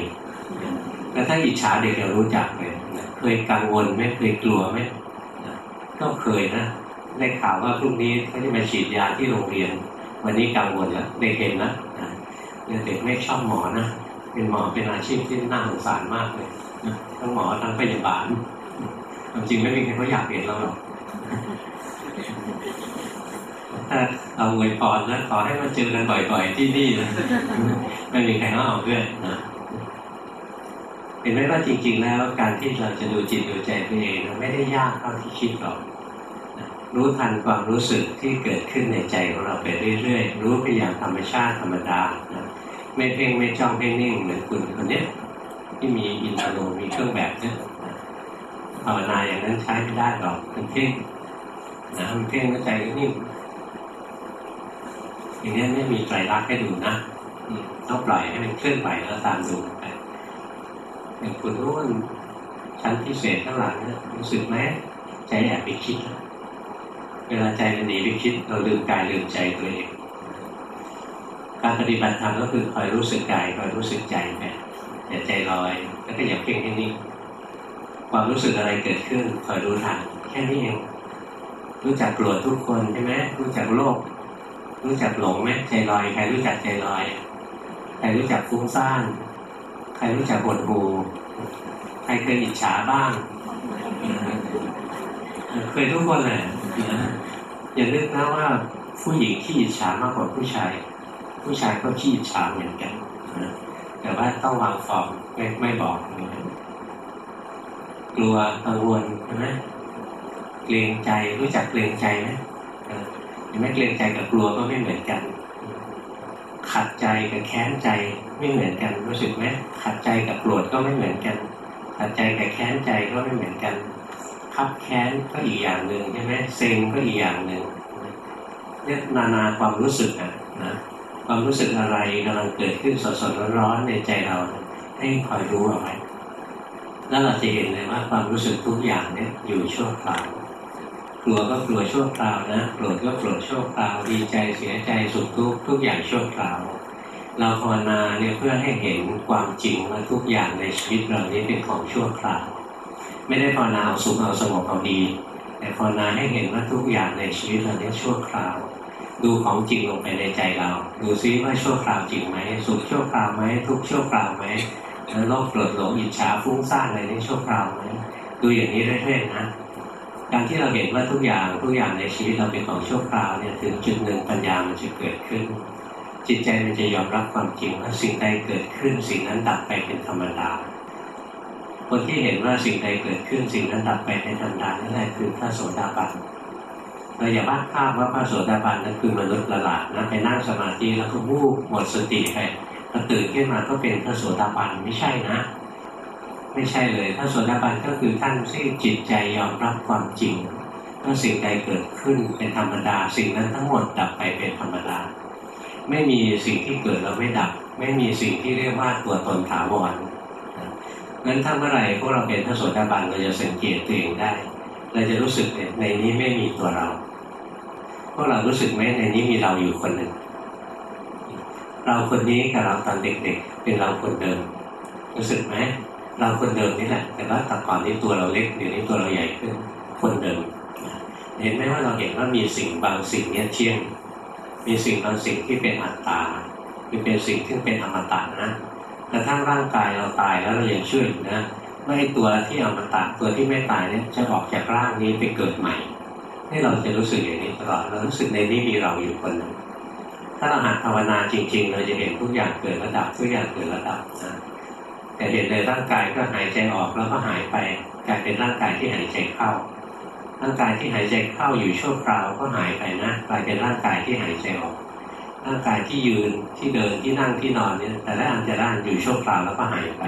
แล้วถ้าอิจฉาเด็กจะรู้จักเลยเคยกังวลไหมเคยกลัวไหมก็เคยนะได้ข่าวว่าพรุ่งนี้เขาจะมาฉีดยาที่โรงเรียน วันนี้กังวลแล้วเด็กเห็นนะเด็กไม่ชอบหมอนะ เป็นหมอเป็นอาชีพที่น่าสงสารมากเลยทั้งหมอทั้งพยาบาลควาจริงไม่มีใครเขาอยากเห็นเราหรอกถ้าเอาอวยพรนะขอให้มาเจอกันบ่อย ๆ ที่นี่นะไม่มีใครเขาเอาด้วยนะเห็นไหมว่าจริง ๆ แล้วการที่เราจะดูจิตดูใจตัวเองไม่ได้ยากเท่าที่คิดหรอกรู้ทันความรู้สึกที่เกิดขึ้นในใจของเราไปเรื่อยๆ รู้ไปอย่างธรรมชาติธรรมดา ไม่เพ่งไม่จ้องไม่นิ่งเหมือนคุณคนนี้ที่มีอินทโนมีเครื่องแบบเนี่ยภาวนาอย่างนั้นใช้ไม่ได้หรอกเป็นเพ่งนะมันเพ่งแล้วใจก็นิ่งอย่างนี้ไม่มีใจรักให้ดูนะต้องปล่อยให้มันเคลื่อนไหวแล้วตามดูไปอย่างคุณรุ่นชั้นพิเศษข้างหลังเนี่ยรู้สึกไหมใจแอบไปคิด เวลาใจมันหนีไปคิดเราลืมกายลืมใจตัวเอง การปฏิบัติธรรมก็คือคอยรู้สึกกายคอยรู้สึกใจไปอย่าใจลอยแล้วก็อย่าเพ่งให้นิ่งความรู้สึกอะไรเกิดขึ้นคอยรู้ทันแค่นี้เองรู้จักโกรธทุกคนใช่ไหมรู้จักโลภรู้จักหลงไหมใจลอยใครรู้จักใจลอยใครรู้จักฟุ้งซ่านใครรู้จักปวดหูใครเคยอิจฉาบ้างเคยทุกคนแหละอย่านึกนะว่าผู้หญิงที่อิจฉามากกว่าผู้ชาย ผู้ชายก็ขี้ฉาเหมือนกันแต่ว่าต้องวางฟอร์มไม่ไม่บอกกลัวกังวลใช่ไหมเกรงใจรู้จักเกรงใจไหมเห็นไหมเกรงใจกับกลัวก็ไม่เหมือนกัน ขัดใจกับแค้นใจไม่เหมือนกันรู้สึกไหมขัดใจกับโกรธก็ไม่เหมือนกัน ขัดใจกับแค้นใจก็ไม่เหมือนกันคับแค้นก็อีกอย่างหนึ่งใช่ไหมเซ็งก็อีกอย่างหนึ่งเนี่ยนานาความรู้สึกอะนะ ความรู้สึกอะไรกำลังเกิดขึ้นสดๆร้อนๆในใจเราให้คอยรู้เอาไว้แล้วเราจะเห็นเลยว่าความรู้สึกทุกอย่างเนี่ยอยู่ชั่วคราวกลัวก็กลัวชั่วคราวนะโกรธก็โกรธชั่วคราวดีใจเสียใจสุขทุกข์ทุกอย่างชั่วคราว เราภาวนาเนี่ยเพื่อให้เห็นความจริงว่าทุกอย่างในชีวิตเรานี้เป็นของชั่วคราว ไม่ได้ภาวนาเอาสุขเอาสงบเอาดี แต่ภาวนาให้เห็นว่าทุกอย่างในชีวิตเรานี้ชั่วคราว ดูของจริงลงไปในใจเรา ดูซิว่าชั่วคราวจริงไหมสุขชั่วคราวไหมทุกชั่วคราวไหมแล้วโลภโกรธหลงอิจฉาฟุ้งซ่านอะไรนี่ชั่วคราวไหมดูอย่างนี้เรื่อยๆนะการที่เราเห็นว่าทุกอย่างทุกอย่างในชีวิตเราเป็นของชั่วคราวเนี่ยถึงจุดหนึ่งปัญญามันจะเกิดขึ้น จิตใจมันจะยอมรับความจริงว่าสิ่งใดเกิดขึ้น สิ่งนั้นดับไปเป็นธรรมดาคนที่เห็นว่าสิ่งใดเกิดขึ้นสิ่งนั้นดับไปเป็นธรรมดานั่นแหละคือพระโสดาบัน เราอย่าวาดภาพว่าพระโสดาบันนั้นคือมนุษย์ละหลาดนะไปนั่งสมาธิแล้วก็วูบหมดสติไปตื่นขึ้นมาก็เป็นพระโสดาบันไม่ใช่นะ ไม่ใช่เลยถ้าโสดาบันก็คือท่านที่จิตใจยอมรับความจริงว่าสิ่งใดเกิดขึ้นเป็นธรรมดา สิ่งนั้นทั้งหมดดับไปเป็นธรรมดา ไม่มีสิ่งที่เกิดแล้วไม่ดับ ไม่มีสิ่งที่เรียกว่าตัวตนถาวรนั้นถ้าเมื่อไหร่พวกเราเป็นพระโสดาบันเราจะสังเกตตัวเองได้ เราจะรู้สึกในนี้ไม่มีตัวเรา พวกเรารู้สึกไหมในนี้มีเราอยู่คนหนึ่ง เราคนนี้กับเราตอนเด็กๆ เป็นเราคนเดิม รู้สึกไหมเราคนเดิมนี่แหละ แต่ว่าแต่ก่อนนี้ตัวเราเล็กเดี๋ยวนี้ตัวเราใหญ่ขึ้น คนเดิม เห็นไหมว่าเราเห็นว่ามีสิ่งบางสิ่งเนี่ยเที่ยง มีสิ่งบางสิ่งที่เป็นอัตตาคือเป็นสิ่งที่เป็นอมตะนะกระทั่งร่างกายเราตายแล้วเรายังเชื่ออยู่นะว่าไอ้ตัวที่อมตะตัวที่ไม่ตายเนี่ยจะออกจากร่างนี้ไปเกิดใหม่ ให้เราจะรู้สึกอย่างนี้ตลอดเรารู้สึกในนี้มีเราอยู่คนหนึ่งถ้าเราหัดภาวนาจริง ๆ เราจะเห็นทุกอย่างเกิดระดับทุกอย่างเกิดระดับนะแต่เห็นในร่างกายก็หายใจออกแล้วก็หายไปกลายเป็นร่างกายที่หายใจเข้า ร่างกายที่หายใจเข้าอยู่ชั่วคราวก็หายไปนะกลายเป็นร่างกายที่หายใจออก ร่างกายที่ยืนที่เดินที่นั่งที่นอนเนี่ยแต่ละอันแต่ละอันอยู่ชั่วคราวแล้วก็หายไป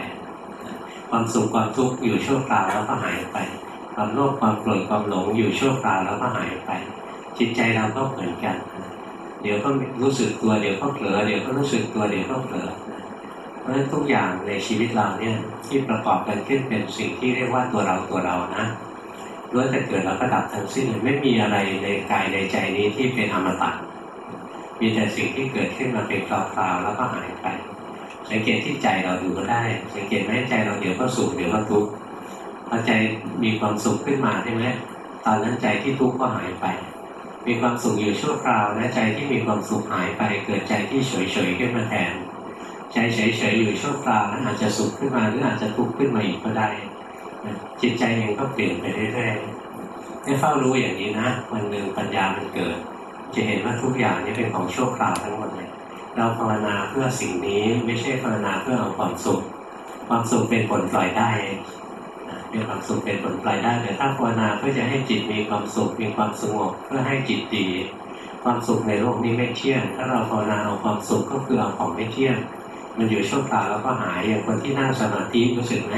ความสุขความทุกข์อยู่ชั่วคราวแล้วก็หายไป ความโลภความโกรธความหลงอยู่ชั่วคราวแล้วก็หายไป จิตใจเราก็เหมือนกัน เดี๋ยวก็รู้สึกตัวเดี๋ยวก็เผลอเดี๋ยวก็รู้สึกตัวเดี๋ยวก็เผลอเพราะฉะนั้นทุกอย่างในชีวิตเราเนี่ยที่ประกอบกันขึ้นเป็นสิ่งที่เรียกว่าตัวเราตัวเรานะล้วนแต่เกิดแล้วก็ดับทั้งสิ้นเลยไม่มีอะไรในกายในใจนี้ที่เป็นอมตะมีแต่สิ่งที่เกิดขึ้นมาเป็นคราวๆแล้วก็หายไป สังเกตที่ใจเราดูก็ได้ สังเกตไหมใจเราเดี๋ยวก็สุขเดี๋ยวก็ทุกข์ พอใจมีความสุขขึ้นมาใช่ไหมตอนนั้นใจที่ทุกข์ก็หายไป มีความสุขอยู่ชั่วคราวนะใจที่มีความสุขหายไป เกิดใจที่เฉยๆขึ้นมาแทนใจเฉยๆอยู่ชั่วคราวนั้นอาจจะสุขขึ้นมาหรืออาจจะทุกข์ขึ้นมาอีกก็ได้จิตใจเองก็เปลี่ยนไปเรื่อยๆให้เฝ้ารู้อย่างนี้นะวันหนึ่งปัญญามันเกิด จะเห็นว่าทุกอย่างนี้เป็นของชั่วคราวทั้งหมดเลยเราภาวนาเพื่อสิ่งนี้ไม่ใช่ภาวนาเพื่อเอาความสุข ความสุขเป็นผลปล่อยได้ เป็นความสุขเป็นผลปล่อยได้แต่ถ้าภาวนาเพื่อจะให้จิตมีความสุขมีความสงบเพื่อให้จิตดี ความสุขในโลกนี้ไม่เที่ยง ถ้าเราภาวนาเอาความสุขก็คือเอาของไม่เที่ยง มันอยู่ชั่วคราวแล้วก็หายอย่างคนที่นั่งสมาธิรู้สึกไหม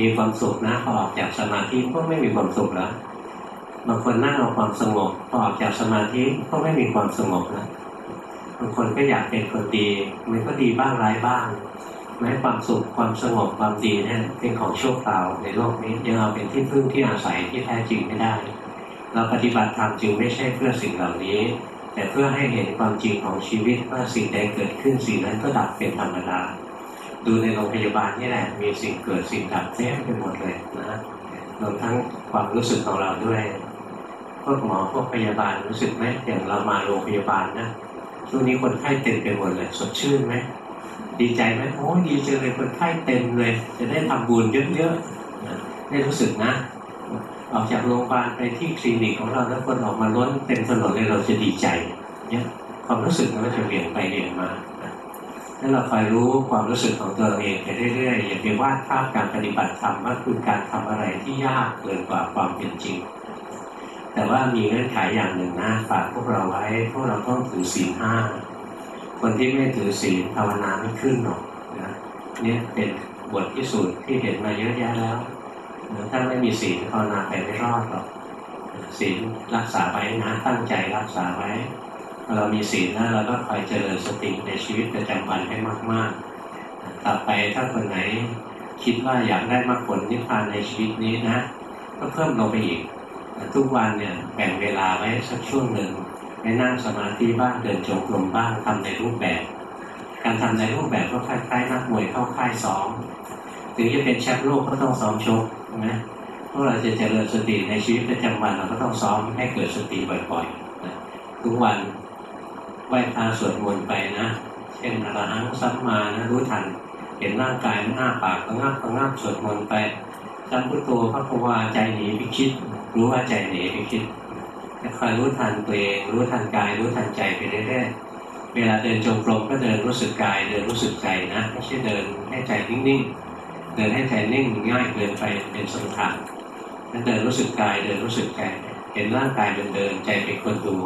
มีความสุขนะพอออกจากสมาธิก็ไม่มีความสุขแล้วบางคนนั่งเอาความสงบพอออกจากสมาธิก็ไม่มีความสงบแล้วบางคนก็อยากเป็นคนดีมันก็ดีบ้างร้ายบ้าง แม้ความสุขความสงบความดีเนี่ยเป็นของชั่วคราวในโลกนี้ยังเอาเป็นที่พึ่งที่อาศัยที่แท้จริงไม่ได้ เราปฏิบัติธรรมจึงไม่ใช่เพื่อสิ่งเหล่านี้ แต่เพื่อให้เห็นความจริงของชีวิตว่าสิ่งใดเกิดขึ้นสิ่งนั้นก็ดับเป็นธรรมดาดูในโรงพยาบาลนี่แหละมีสิ่งเกิดสิ่งดับเต็มไปหมดเลยนะรวมทั้งความรู้สึกของเราด้วยพวกหมอพวกพยาบาลรู้สึกไหมอย่างเรามาโรงพยาบาลนะช่วงนี้คนไข้เต็มไปหมดเลยสดชื่นไหม ดีใจไหมโอ้ดีจังเลยคนไข้เต็มเลย จะได้ทำบุญเยอะๆได้รู้สึกนะ ออกจากโรงพยาบาลไปที่คลินิกของเราแล้วคนออกมาล้นเต็มถนนเลยเราจะดีใจเนี่ยความรู้สึกมันจะเปลี่ยนไปเปลี่ยนมาถ้าเราคอยรู้ความรู้สึกของตัวเราเองไปเรื่อยๆอย่าไปวาดภาพการปฏิบัติธรรมว่าคือการทำอะไรที่ยากเกินกว่าความเป็นจริง แต่ว่ามีเงื่อนไขอย่างหนึ่งนะฝากพวกเราไว้พวกเราต้องถือศีลห้า คนที่ไม่ถือศีลภาวนาไม่ขึ้นหรอกนะเนี่ยเป็นบทพิสูจน์ที่เห็นมาเยอะแยะแล้วถ้าไม่มีศีลภาวนาไปไม่รอดหรอกศีลรักษาไว้นะตั้งใจรักษาไว้ เรามีศีลแล้วเราก็คอยเจริญสติในชีวิตประจำวันให้มาก ๆ ต่อไปถ้าคนไหนคิดว่าอยากได้มรรคผลนิพพานในชีวิตนี้นะ ก็เพิ่มลงไปอีก ทุกวันเนี่ยแบ่งเวลาไว้สักช่วงหนึ่ง ไปนั่งสมาธิบ้างเดินจงกรมบ้างทำในรูปแบบ การทำในรูปแบบก็คล้ายๆนักมวยเข้าค่ายซ้อมถึงจะเป็นแชมป์โลกก็ต้องซ้อมชกนะพวกเราจะเจริญสติในชีวิตประจำวันเราก็ต้องซ้อมให้เกิดสติบ่อยๆทุกวันไหว้พระสวดมนต์ไปนะเช่นอรหังสัมมานะรู้ทัน เห็นร่างกายมันอ้าปากก็งับก็งับสวดมนต์ไปจำพุทโธพระภวาใจหนีไปคิด รู้ว่าใจหนีไปคิด คอยรู้ทันตัวเองรู้ทันกายรู้ทันใจไปเรื่อยๆเวลาเดินจงกรมก็เดินรู้สึกกายเดินรู้สึกใจนะไม่ใช่เดินให้ใจนิ่งๆเดินให้ใจนิ่งง่ายเกินไปเป็นสมถะนั่นเดินรู้สึกกายเดินรู้สึกใจเห็นร่างกายมันเดินใจเป็นคนดู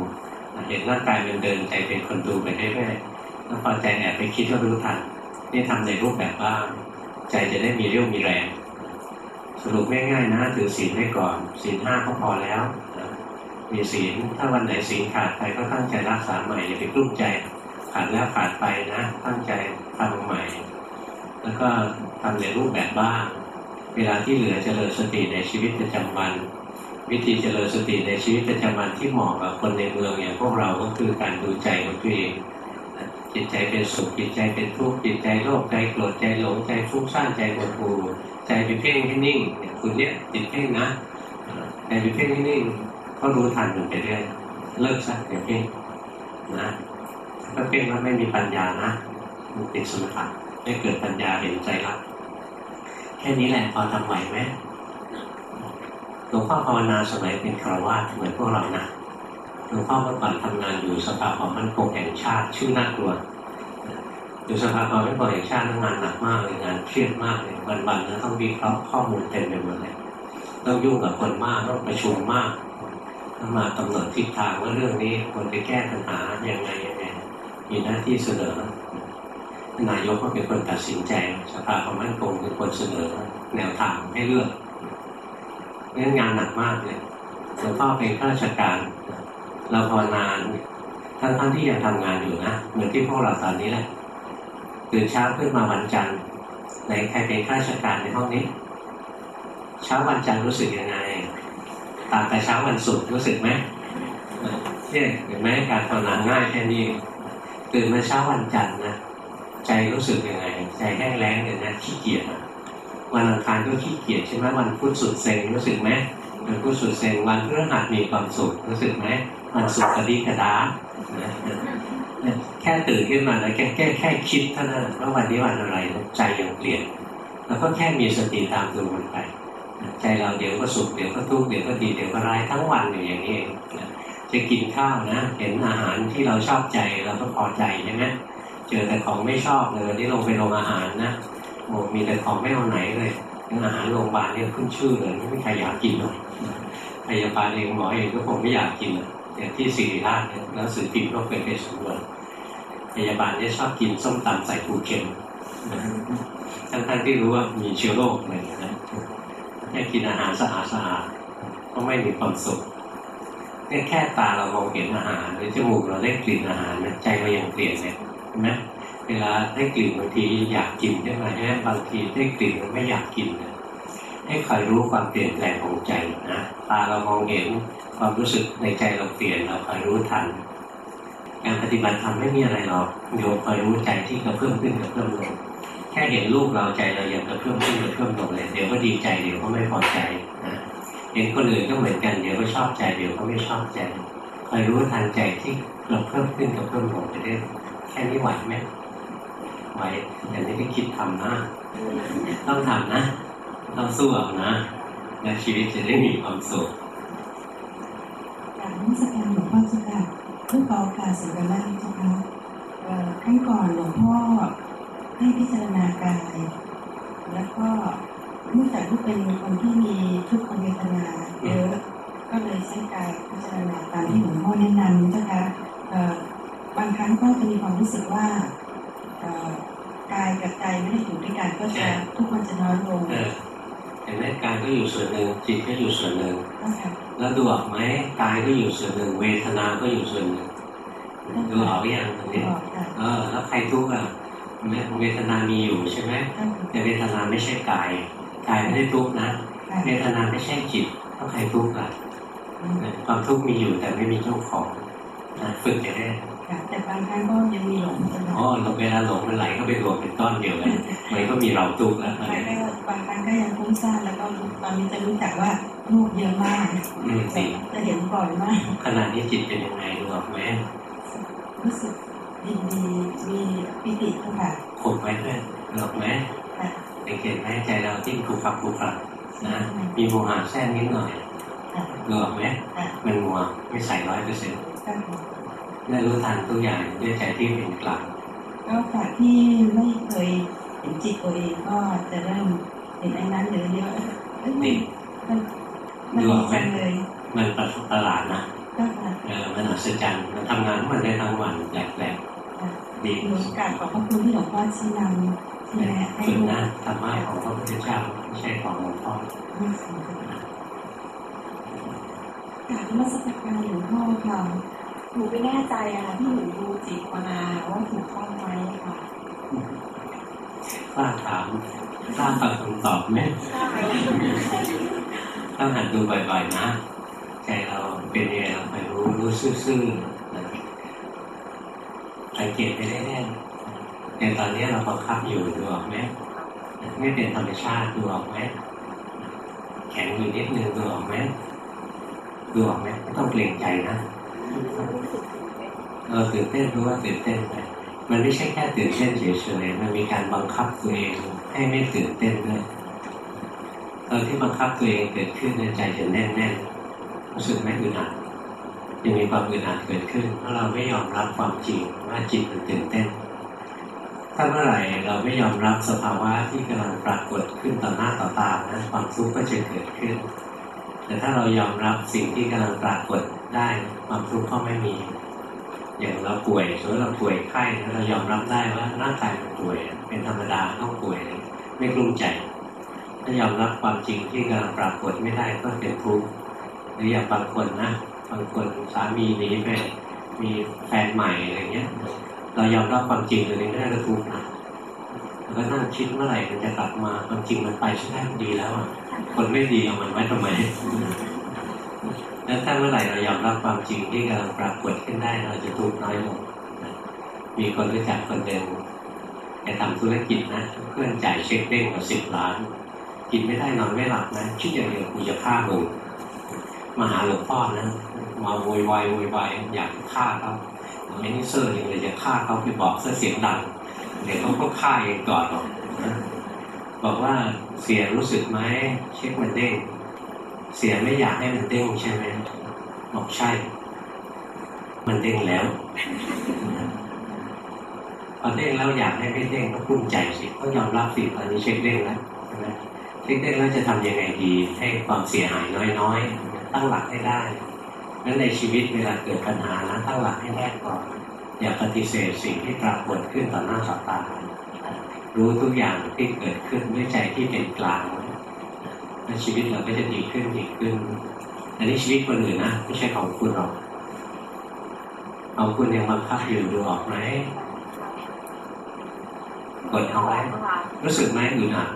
เห็นร่างกายมันเดินใจเป็นคนดูไปเรื่อยๆแล้วพอใจแอบไปคิดก็รู้ทันนี่ทำในรูปแบบบ้างใจจะได้มีเรี่ยวมีแรง สรุปง่ายๆนะถือศีลไว้ก่อนศีลห้าก็พอแล้ว มีศีลถ้าวันไหนศีลขาดไปก็ตั้งใจรักษาใหม่อย่าไปกลุ้มใจขาดแล้วขาดไปนะตั้งใจทำใหม่ แล้วก็ทำในรูปแบบบ้าง เวลาที่เหลือจเจริญสติในชีวิตประจำวัน วิธีเจริญสติในชีวิตประจำวันที่เหมาะกับคนในเมืองอย่างพวกเราก็คือการดูใจของตัวเองจิตใจเป็นสุขจิตใจเป็นทุกข์จิตใจโลภใจโกรธใจหลงใจฟุ้งซ่านใจหดหูใจเป็นเพ่งให้นิ่งอย่างคุณเนี้ยจิตเพ่งนะใจเป็นเพ่งให้นิ่ง ก็รู้ทันมันไปเรื่อยเลิกซะอย่าเพ่งนะถ้าเพ่งแล้วไม่มีปัญญานะมันติดสมถะไม่เกิดปัญญาเห็นใจรักแค่นี้แหละพอทำไหวไหมหลวงพ่อภาวนาสมัยเป็นคราวาสเหมือนพวกเรานะหลวงพ่อเมื่อก่อนทำงานอยู่สภาความมั่นคงแห่งชาติชื่อน่ากลัวคือสภาความเป็นคนแห่งชาติงานหนักมากเลยงานเครียดมากเลยวันๆแล้วต้องวิเคราะห์ข้อมูลเต็มไปหมดเลยต้องยุ่งกับคนมากต้องประชุมมาก มากำหนดทิศทางว่าเรื่องนี้ควรไปแก้ปัญหาอย่างไรยังไงมีหน้าที่เสนอนายกก็เป็นคนตัดสินใจสภาความมั่นคงเป็นคนเสนอแนวทางให้เลือกงั้นงานหนักมากเลยหลวงพ่อเป็นข้าราชการเราพอนานทั้งทั้งที่ยังทำงานอยู่นะเหมือนที่พวกเราตอนนี้แหละตื่นเช้าขึ้นมาวันจันทร์ในใครเป็นข้าราชการในห้องนี้ เช้าวันจันทร์รู้สึกยังไง ต่าแต่เช้าวันศุกร์รู้สึกไหมเนี่ยเห็นไหมการภาวนาง่ายแค่นี้ตื่นมาเช้าวันจันทร์นะใจรู้สึกยังไง ใจแห้งแล้งเลยนะขี้เกียจวันอังคารก็ขี้เกียจใช่ไหมวันพุธสุดเซ็งรู้สึกไหมวันพุธสุดเซ็งวันพฤหัสมีความสุขรู้สึกไหมวันศุกร์กระดิกระดาแค่ตื่นขึ้นมาแล้วแค่แค่แค่คิดเท่านั้นว่าวันนี้วันอะไรใจยังเปลี่ยน แล้วก็แค่มีสติตามดูมันไป ใจเราเดี๋ยวก็สุขเดี๋ยวก็ทุกข์เดี๋ยวก็ดีเดี๋ยวก็ร้ายทั้งวันอยู่อย่างนี้เองจะกินข้าวนะเห็นอาหารที่เราชอบใจเราก็พอใจใช่ไหมเจอแต่ของไม่ชอบเลยวันนี้ลงไปโรงอาหารนะโอ้มีแต่ของไม่เอาไหนเลยอาหารโรงพยาบาลเนี่ยขึ้นชื่อเลยไม่มีใครอยากกินหรอกพยาบาลเองหมอเองก็คงไม่อยากกินอย่างที่สิริราชแล้วสื่อพิมพ์ก็เคยไปสำรวจพยาบาลเนี่ยชอบกินส้มตำใส่ปูเค็มทั้งๆที่รู้ว่ามีเชื้อโรคอะไรอย่างนี้ให้กินอาหารสะอาดสะอาดก็ไม่มีความสุขแค่ตาเรามองเห็นอาหารหรือจมูกเราได้กลิ่นอาหารนะใจเรายังเปลี่ยนเลยเห็นไหมเวลาได้กลิ่นบางทีอยากกินใช่ไหมใช่ไหมบางทีได้กลิ่นมันไม่อยากกินนะให้คอยรู้ความเปลี่ยนแปลงของใจนะตาเรามองเห็นความรู้สึกในใจเราเปลี่ยนเราคอยรู้ทัน การปฏิบัติธรรมไม่มีอะไรหรอกโยมคอยรู้ใจที่กระเพื่อมขึ้นกระเพื่อมลง แค่เห็นรูปเราใจเราอยังกระเพื่อมขึ้นกระเพื่อมลงเลยเดี๋ยวก็ดีใจเดี๋ยวก็ไม่พอใจนะเห็นคนอื่นก็เหมือนกันเดี๋ยวก็ชอบใจเดี๋ยวก็ไม่ชอบใจคอยรู้ทันใจที่กระเพิ่มขึ้นกระเพิ่มลงไปได้แค่นี้ไหวไหมไหวแต่ไม่ได้คิดทำนะต้องทำนะต้องสู้เอานะและชีวิตจะได้มีความสุขการนิสการหลวงพ่อจะค่ะเพื่อขอโอกาสสิ่งแรกนะคะครั้งก่อนหลวงพ่อ ให้พิจารณากาย แล้วก็เนื่องจากที่เป็นคนที่มีทุกขเวทนาเยอะก็เลยใช้กายพิจารณาตามที่หลวงพ่อแนะนำนะคะบางครั้งก็จะมีความรู้สึกว่ากายกับใจไม่ได้อยู่ด้วยกันก็จะทุกมันจะน้อยลงเห็นไหมกายก็อยู่ส่วนหนึ่งจิตก็อยู่ส่วนหนึ่งแล้วดูออกไหมกายก็อยู่ส่วนหนึ่งเวทนาก็อยู่ส่วนหนึ่งดูออกยังตรงนี้เออแล้วใครทุกข์อะ เวทนามีอยู่ใช่ไหมแต่เวทนาไม่ใช่กายกายไม่ได้ทุกข์นะเวทนาไม่ใช่จิตก็ใครทุกข์อะความทุกข์มีอยู่แต่ไม่มีเจ้าของฝึกจะได้แต่บางครั้งก็ยังมีหลงอ๋อเวลาหลงมันไหลเข้าไปรวมเป็นก้อนเดียวกันมันก็มีเราทุกข์แล้วบางครั้งก็ยังฟุ้งซ่านแล้วก็ตอนนี้จะรู้จักว่าลูกเยอะมากจะเห็นบ่อยมากขณะนี้จิตเป็นยังไงรู้ไหมรู้สึก ดีดีมีปิติค่ะข่มไว้เพื่อนหลอกไหมสังเกตไหมใจเราจิ้งคุกขับคุกขับนะมีโมหะแทรกนิดหน่อยหลอกไหมมันมัวไม่ใส่ร้อยเปอร์เซ็นต์ได้รู้ทันทุกอย่างด้วยใจที่เป็นกลางก็จากที่ไม่เคยเห็นจิตตัวเองก็จะเริ่มเห็นไอ้นั้นเลยเยอะนี่มันมันดีจังเลยมันประหลาดนะเออมันอัศจรรย์มันทำงานมันได้ทั้งวันแปลกๆ ดีหนูกราบขอบพระคุณที่หลวงพ่อชี้นำชี้แนะให้ดูนะธรรมะของพระพุทธเจ้าไม่ใช่ของหลวงพ่อกราบมาสักการหลวงพ่อค่ะหนูไม่แน่ใจอะค่ะที่หนูดูจิตมานาว่าถูกต้องไหมค่ะข้าถามข้าฟังคำตอบไหมต้องหัดดูบ่อยๆนะ ใจเราเป็นยังไงเราไปรู้รู้ซื่อๆ สังเกตไปเรื่อยๆในตอนนี้เราบังคับอยู่ดูออกไหมไม่เป็นธรรมชาติดูออกไหมแข็งอยู่นิดนึงดูออกไหมดูออกไหมไม่ต้องเกรงใจนะเออตื่นเต้นรู้ว่าตื่นเต้นไปมันไม่ใช่แค่ตื่นเต้นเฉยๆมันมีการบังคับตัวเองให้ไม่ตื่นเต้นด้วยตอนที่บังคับตัวเองเกิดขึ้นในใจจะแน่นๆรู้สึกไหมอึดอัด ยังมีความอึดอัดเกิดขึ้นเพราะเราไม่ยอมรับความจริงว่าจิตมันตื่นเต้น ถ้าเมื่อไหร่เราไม่ยอมรับสภาวะที่กำลังปรากฏขึ้นต่อหน้าต่อตานะความทุกข์ก็จะเกิดขึ้น แต่ถ้าเรายอมรับสิ่งที่กำลังปรากฏได้ความทุกข์ก็ไม่มี อย่างเราป่วยสมมติเราป่วยไข้แล้วเรายอมรับได้ว่าร่างกายมันป่วย เป็นธรรมดาต้องป่วยไม่กลุ้มใจถ้ายอมรับความจริงที่กำลังปรากฏไม่ได้ก็เป็นทุกข์หรืออย่างบางคนนะ บางคนสามีหนีไปมีแฟนใหม่อะไรเงี้ย เรายอมรับความจริงตัวนี้ไม่ได้ก็ทุกข์นะแล้วก็นั่งคิดเมื่อไหร่มันจะกลับมาความจริงมันไปใช่ไหมดีแล้วอะคนไม่ดีเอามันไว้ทำไมแล้วถ้าเมื่อไหร่เรายอมรับความจริงที่กำลังปรากฏขึ้นได้เราจะทุกข์น้อยลงมีคนรู้จักคนเดิมแกทำธุรกิจนะเพื่อนจ่ายเช็คเด้งมาสิบล้าน กินไม่ได้นอนไม่หลับนะคิดอย่างเดียวกูจะฆ่ามึง มาหาหลวงพ่อนะมาโวยวายโวยวายอยากฆ่าเขาไม่นี่เซอร์เลยจะฆ่าเขาไปบอกเสเสียงดังเดี๋ยวเขาก็ฆ่าเองก่อนหรอกนะบอกว่าเสียรู้สึกไหมเช็คมันเด้งเสียไม่อยากให้มันเด้งใช่ไหมบอกใช่ มันเด้งแล้วพอเด้งแล้วอยากให้ไม่เด้งก็กุ้มใจสิต้องยอมรับสิตอนนี้เช็คเด้งแล้วใช่ไหมเช็คเด้งแล้วจะทำยังไงดี ให้ความเสียหายน้อยๆ ตั้งหลักให้ได้นั้นในชีวิตเวลาเกิดปัญหานะตั้งหลักให้แรกก่อนอย่าปฏิเสธสิ่งที่ปรากฏขึ้นต่อหน้าสัตตารู้ทุกอย่างที่เกิดขึ้นด้วยใจที่เป็นกลางแล้วชีวิตเราก็จะดีขึ้นดีขึ้น อันนี้ชีวิตคนอื่นนะไม่ใช่ของคุณหรอกของคุณยังบังคับอยู่ดูออกไหมกดเอาไว้รู้สึกไหมอึดอัด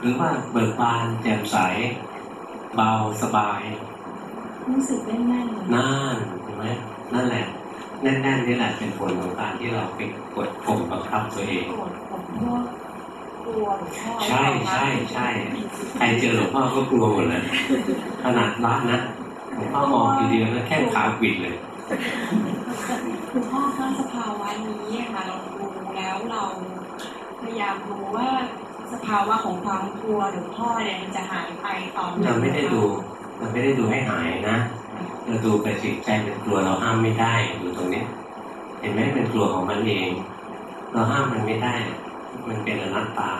หรือว่าเบิกบานแจ่มใส เบาสบาย รู้สึกแน่นๆเลยนั่นเห็นไหมนั่นแหละ แน่นๆนี่แหละเป็นผลของการที่เราไปกดข่มบังคับตัวเองโกรธผมพวกกลัวหลวงพ่อใช่ใช่ใช่ใครเจอหลวงพ่อก็กลัวหมดเลยขนาดรักนะหลวงพ่อมองทีเดียวแล้วแค่ขาปิดเลยคุณพ่อสร้างสภาวะนี้ค่ะเราดูแล้วเราพยายามดูว่า สภาวะของความกลัวหลวงพ่อเนี่ยมันจะหายไปตอนเราไม่ได้ดูเราไม่ได้ดูให้หายนะเราดูไปสิใจเป็นกลัวเราห้ามไม่ได้อยู่ตรงนี้ เห็นไหมเป็นกลัวของมันเอง เราห้ามมันไม่ได้ มันเป็นอนัตตา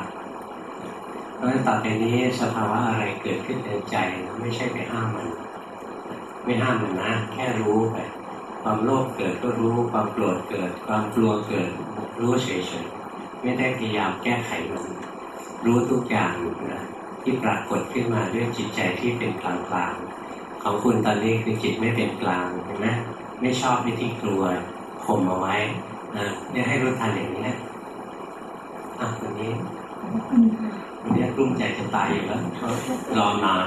เพราะฉะนั้นต่อไปนี้สภาวะอะไรเกิดขึ้นในใจไม่ใช่ไปห้ามมัน ไม่ห้ามมันนะแค่รู้ไปความโลภเกิดก็รู้ความโกรธเกิด ความกลัวเกิด รู้เฉยๆไม่ได้พยายามแก้ไขมัน รู้ทุกอย่างนะที่ปรากฏขึ้นมาด้วยจิตใจที่เป็นกลางๆของคุณตอนนี้คือจิตไม่เป็นกลางเห็นไหมไม่ชอบวิธีกลัวข่มเอาไว้นะเนี่ยให้รู้ทันอย่างนี้นะอะวันนี้ขอบคุณค่ะวันนี้กลุ้มใจจะตายอยู่แล้วเพราะรอนาน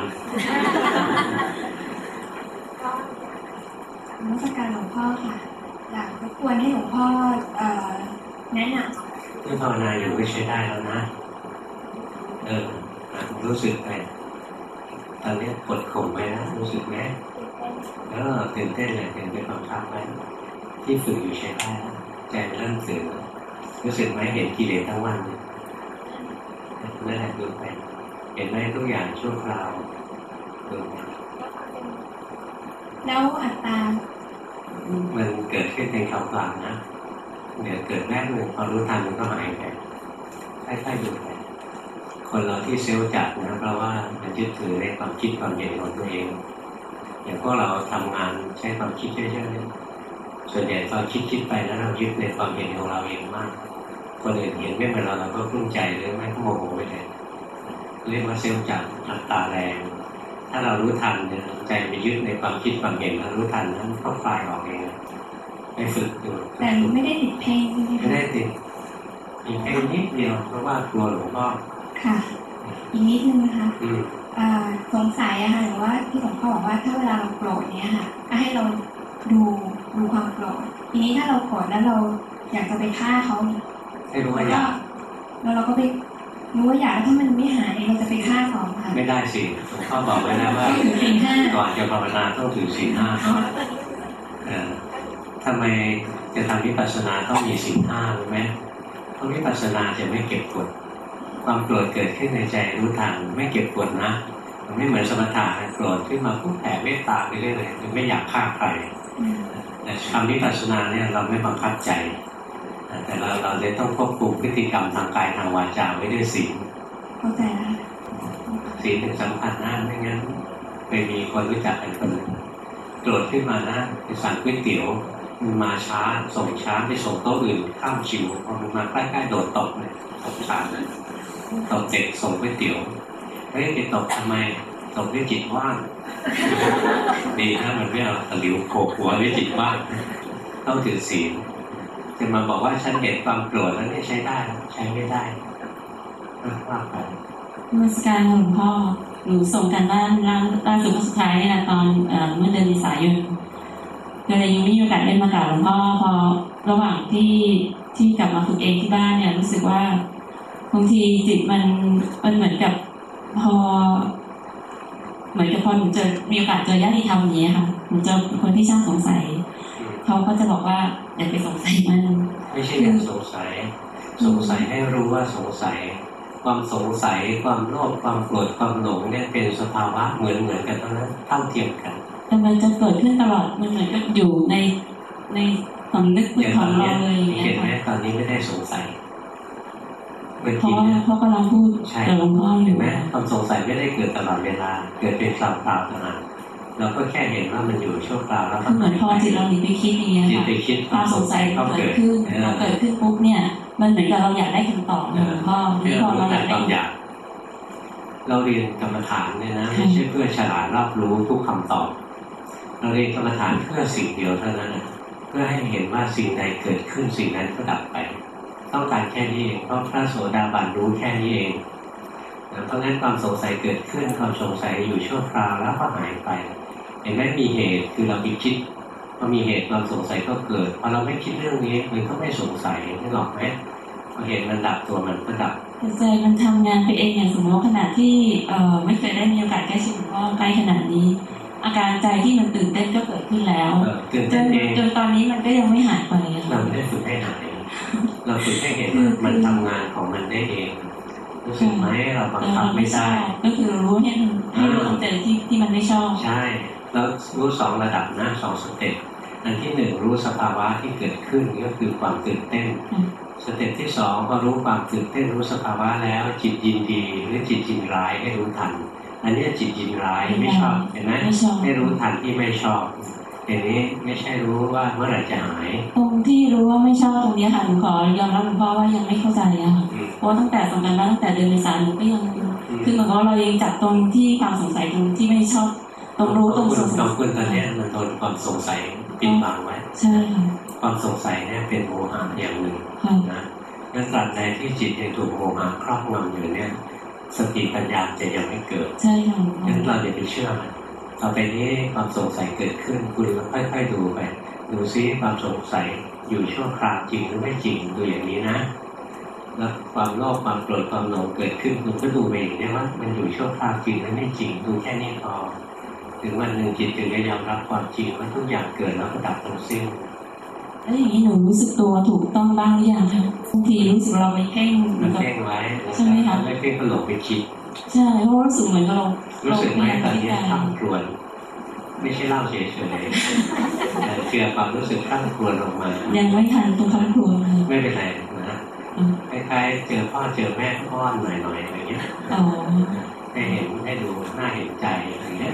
นมัสการหลวงพ่อค่ะอยากรบกวนให้หลวงพ่อเอ่อแนะนำที่ภาวนาอยู่ก็ใช้ได้แล้วนะ เอออะรู้สึกไปตอนนี้กดข่มไปนะรู้สึกไหมแล้วตื่นเต้นเลยตื่นเป็นความคับไปที่ฝึกอยู่ใช้ได้แล้วใจเริ่มตื่นแล้วรู้สึกไหมเห็นกิเลสทั้งวันเลยนั่นแหละดูไปเห็นไหมทุกอย่างชั่วคราวดูไปแล้วอัตตา มันเกิดขึ้นในคำกลางนะเดี๋ยวเกิดแรกหนึ่งพอรู้ทันมันก็หายไปค่อยๆดูไป คนเราที่เซลล์จัดนะเพราะว่ามันยึดถือในความคิดความเห็นของตัวเอง อย่างพวกเราทำงานใช้ความคิดเยอะๆเนี่ยส่วนใหญ่ตอนคิดคิดๆไปแล้วเรายึดในความเห็นของเราเองมาก คนอื่นเห็นไม่เหมือนเราเราก็กลุ้มใจหรือไม่ก็โมโหไปเลยเรียกว่าเซลล์จัดอัตตาแรง ถ้าเรารู้ทันเนี่ยใจไปยึดในความคิดความเห็นแล้วรู้ทันนั้นก็คลายออกเองไปฝึกดูแต่ไม่ได้ติดเพลงใช่ไหมไม่คะได้ติดอีกแค่นิดเดียวเพราะว่ากลัวหลวงพ่อ ค่ะ อีกนิดนึงนะคะอืมอ่าสงสัยอะค่ะหรือว่าที่หลวงพ่อบอกว่าถ้าเวลาเราโกรธเนี้ยค่ะก็ให้เราดูดูความโกรธทีนี้ถ้าเราโกรธแล้วเราอยากจะไปฆ่าเขาให้รู้แล้วว่าอก็ยากแล้วเราก็ไปรู้ว่าอยากแล้วถ้ามันไม่หายเราจะไปฆ่าเขาค่ะไม่ได้สิหลวงพ่อบอกไว้นะว่าต้องถือศีลห้าก่อนจะภาวนาต้องถือศีลห้าเออทำไมจะทำวิปัสสนาต้องมีศีลห้ารู้ไหมเพราะวิปัสสนาจะไม่เก็บกด ความโกรธเกิดขึ้นในใจรู้ทันไม่เก็บกดนะมันไม่เหมือนสมถะนะโกรธขึ้นมาปุ๊บแผ่เมตตาไปเรื่อยๆมันไม่อยากฆ่าใครอืมแต่คำวิปัสสนาเนี่ยเราไม่บังคับใจ แต่เราเราเลยต้องควบคุมพฤติกรรมทางกายทางวาจาไว้ด้วยศีลเข้าใจแล้วศีลถึงสำคัญนะไม่งั้นเคยมีคนรู้จักกันคนหนึ่งโกรธขึ้นมานะไปสั่งก๋วยเตี๋ยวมันมาช้าส่งช้าไปส่งโต๊ะอื่นข้ามชิวพอมันมาใกล้ๆโดดตกเลยตกชามเลย ตกเด็กส่งก๋วยเตี๋ยวเฮ้ยไปตกทำไมตกด้วยจิตว่างดีนะมันไม่เอาตะหลิวโขกหัวด้วยจิตว่างต้องถือศีลจะมาบอกว่าฉันเห็นความโกรธแล้วเนี่ยใช้ได้ ใช้ไม่ได้ว่าไปนมัสการหลวงพ่อหนูส่งกันบ้านล่าล่าสุดสุดท้ายนี่ยนะตอนเอ่อเมื่อเดือนเมษายนก็เลยยังไม่มีโอกาสได้มากราบหลวงพ่อพอระหว่างที่ที่กลับมาฝึกเองที่บ้านเนี่ยรู้สึกว่า บางทีจิตมันมันเหมือนกับพอ เหมือนกับพอหนูเจอมีโอกาสเจอญาติธรรมอย่างนี้ยค่ะหนูเจอคนที่ช่างสงสัย เขาก็จะบอกว่าอย่าไปสงสัยมันไม่ใช่อยากสงสัย สงสัยให้รู้ว่าสงสัย ความสงสัยความโลภความโกรธความหลงเนี่ยเป็นสภาวะเหมือนเหมือนกันทั้งนั้นเท่าเทียมกันแต่มันจะเกิดขึ้นตลอดมันเหมือนกับอยู่ในในสำนึกอย่างขตอองนเราเนี้ยเลยอย่างเงี้เห็ยนไหมค่ะตอนนี้ไม่ได้สงสัย เมื่อเพราะกี้ว่าเนี่ยเพราะกำลังพูดใช่กับหลวงพ่ออเห็ยู่นไหมความสงสัยไม่ได้เกิดตลอดเวลา เกิดเป็นคราวๆเท่านั้นเราก็แค่เห็นว่ามันอยู่ชั่วคราวแล้วคือเหมือนพอจิตเราหนีไปคิดอย่างเงี้ยจิตค่ะไปคิดความสงสัยก็เกิเกิดดขึ้นเอพออเกิดขึ้นปุ๊บเนี่ย มันเหมือนกับเราอยากได้คำตอบนะหลวงพ่อเรื่นี่องพอรู้เราอแต่ยากคได้วามอยากเราเรียนกรรมฐานเนี่ยนะไม่ใช่เพื่อฉลาดรอบรู้ทุกคำตอบ เราเรียนกรรมฐานเพื่อสิ่งเดียวเท่านั้นนะเพื่อให้เห็นว่าสิ่งใดเกิดขึ้นสิ่งนั้นก็ดับไป ต้องการแค่นี้เองเพราะพระโสดาบันรู้แค่นี้เองนะเพราะงั้นความสงสัยเกิดขึ้นความสงสัยอยู่ชั่วคราวแล้วก็หายไปเห็นไหมมีเหตุคือเราไปคิดพอมีเหตุความสงสัยก็เกิดพอเราไม่คิดเรื่องนี้มันก็ไม่สงสัยนึกออกไหมพอเหตุมันดับตัวมันก็ดับแต่ใจมันทำงานไปเองอย่างสมมติว่าขณะที่เอ่อไม่เคยได้มีโอกาสใกล้ชิดหลวงพ่อใกล้ขนาดนี้ อาการใจที่มันตื่นเต้นก็เกิดขึ้นแล้วเออตื่นจเต้นนเองจนตอนนี้มันก็ยังไม่หายไปอะเราค่ะไม่ได้ฝึกให้หาย เราฝึกให้เห็นว่ามันทำงานของมันได้เองรู้สึกไหมเราบังแต่คับเราไม่ไม่ชอได้บก็คือรู้ให้มันให้รู้ตรงแต่ที่ที่มันไม่ชอใช่ แล้วรู้สองระดับนะสอง step อันที่หนึ่งรู้สภาวะที่เกิดขึ้นก็คือความตื่นเต้นอืม step ที่สองพอรู้ความตื่นเต้นรู้สภาวะแล้วจิตยินดีหรือจิตยินร้ายให้รู้ทัน อันนี้จิตยินร้ายไม่ชอบเห็นไหมไม่ชอบให้รู้ทันที่ไม่ชอบ อย่างนี้ไม่ใช่รู้ว่าเมื่อไหร่จะหาย ตรงที่รู้ว่าไม่ชอบตรงเนี้ยค่ะหนูขอยอมรับหลวงพ่อว่ายังไม่เข้าใจอะค่ะอืมเพราะว่าตั้งแต่ส่งการบ้านตั้งแต่เดือนเมษายนหนูก็ยังอืมคือเหมือนกับว่าเรายังจับตรงที่ความสงสัยตรงที่ไม่ชอบตรงรู้ตรงสงขสัอยงคุณตอนเนี้ยมันโดนความสงสัยปิดบังไว้ใช่ค่ะความสงสัยเนี่ยเป็นโมหะอย่างหนึ่งค่ะนะงั้นตราบใดที่จิตยังถูกโมหะครอบงำอยู่เนี่ยสติปัญญาจะยังไม่เกิดใช่ค่ะหลวงพ่องั้นเราอย่าไปเชื่อมัน ต่อไปนี้ความสงสัยเกิดขึ้น คุณก็ค่อยๆดูไปดูซิความสงสัยอยู่ชั่วคราวจริงหรือไม่จริงดูอย่างนี้นะแล้วความโลภความโกรธความหลงเกิดขึ้นคุณก็ดูไปอย่างนี้ว่ามันอยู่ชั่วคราวจริงหรือไม่จริงดูแค่นี้พอถึงวันหนึ่งจิตถึงจะยอมรับความจริงว่าทุกอย่างเกิดแล้วก็ดับทั้งสิ้นแล้วอย่างนี้หนูรู้สึกตัวถูกต้องบ้างหรือยังคะบางทีรู้สึกเราไปเพ่งเหมืมัอนนกับเพ่งไว้ใช่ไหมคะไม่เพ่งก็หลงไปคิด ใช่เพราะว่ารู้สึกเหมือนกับเรารู้สึกไหมตอนนี้เราข้ามครวน ไม่ใช่เล่าเฉยๆแต่เชื่อความรู้สึกข้ามครวนออกมา ยังไม่ทันตรงคำครัวค่ะไม่เป็นไรนะอืมคล้ายๆเจอพ่อเจอแม่อ้อนหน่อยๆอะไรเงี้ยอ๋อให้เห็นให้ดูน่าเห็นใจอะไรเงี้ย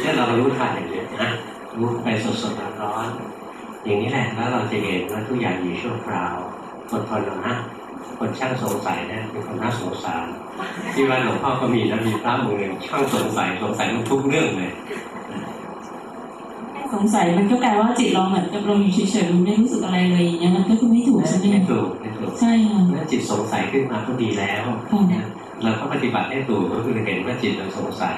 เนี่ยเรารู้ทันอย่างเงี้ยนะรู้ไปสดๆร้อนๆอย่างนี้แหละแล้วเราจะเห็นว่าทุกอย่างอยู่ชั่วคราวอดทนเอานะ คนช่างสงสัยเนี่ยเป็นคนน่าสงสารที่ว่าหลวงพ่อก็มีนะมีพระองค์หนึ่งช่างสงสัยสงสัยทุกเรื่องเลยสงสัยมันก็กลายว่าจิตเราเหมือนกับเราอยู่เฉยๆมันไม่รู้สึกอะไรเลยอย่างเงี้ยมันก็คือไม่ถูกใช่ไหมไม่คะถูกไม่ถูกใช่ค่ะเมื่อจิตสงสัยขึ้นมาก็ดีแล้วค่ะนะเราก็ปฏิบัติให้ถูกก็คือเห็นว่าจิตมันสงสัย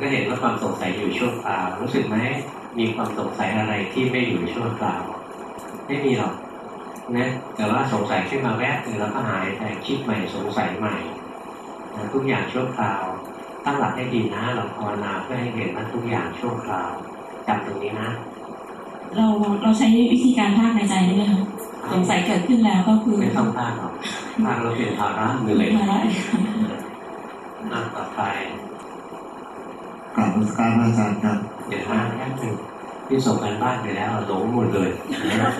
ก็เห็นว่าความสงสัยอยู่ชั่วคราวรู้สึกไหมมีความสงสัยอะไรที่ไม่อยู่ชั่วคราวไม่มีหรอก นะแต่ว่าสงสัยขึ้นมาแวบหนึ่งแล้วก็หายไปคิดใหม่สงสัยใหม่นะทุกอย่างชั่วคราว ตั้งหลักให้ดีนะเราภาวนาเพื่อให้เห็นว่าทุกอย่างชั่วคราวจำตรงนี้นะ เราเราใช้วิธีการภาคในใจได้ไหมคะสงสัยเกิดขึ้นแล้วก็คือไม่ต้องพลาดหรอกพลาดเราเป็นภาระเหนื่อยภาระอะต่อไปกราบนมัสการพระอาจารย์ครับเดี๋ยวนะแป๊บหนึ่งที่ส่งกันบ้านไปแล้วหลงหมดเลยอะ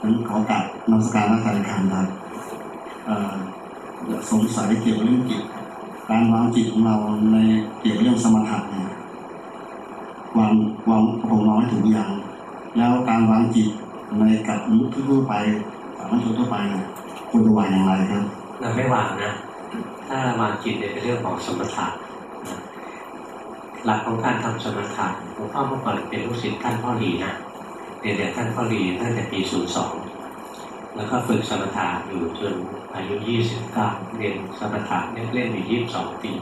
ผมขอกราบนมัสการพระอาจารย์ครับเอ่อสงสัยเกี่ยวกับเรื่องจิต การวางจิตของเราในเกี่ยวกับเรื่องสมถะเนี่ยวางวางผมวางไม่ถูกหรือยังแล้วการวางจิตในกับมนุษย์ทั่วไปสามัญชนทั่วไปเนี่ยควรจะวางอย่างไรครับเราไม่วางนะ ถ้าวางจิตเนี่ยเป็นเรื่องของสมถะนะหลักของการทำสมถะหลวงพ่อเมื่อก่อนเป็นลูกศิษย์ท่านพ่อหลีนะเรียนจากท่านพ่อหลีตั้งแต่ปีศูนย์สองแล้วก็ฝึกสมถะอยู่จนอายุยี่สิบเก้าเรียนสมถะเนี่ยเล่นอยู่ยี่สิบสองปี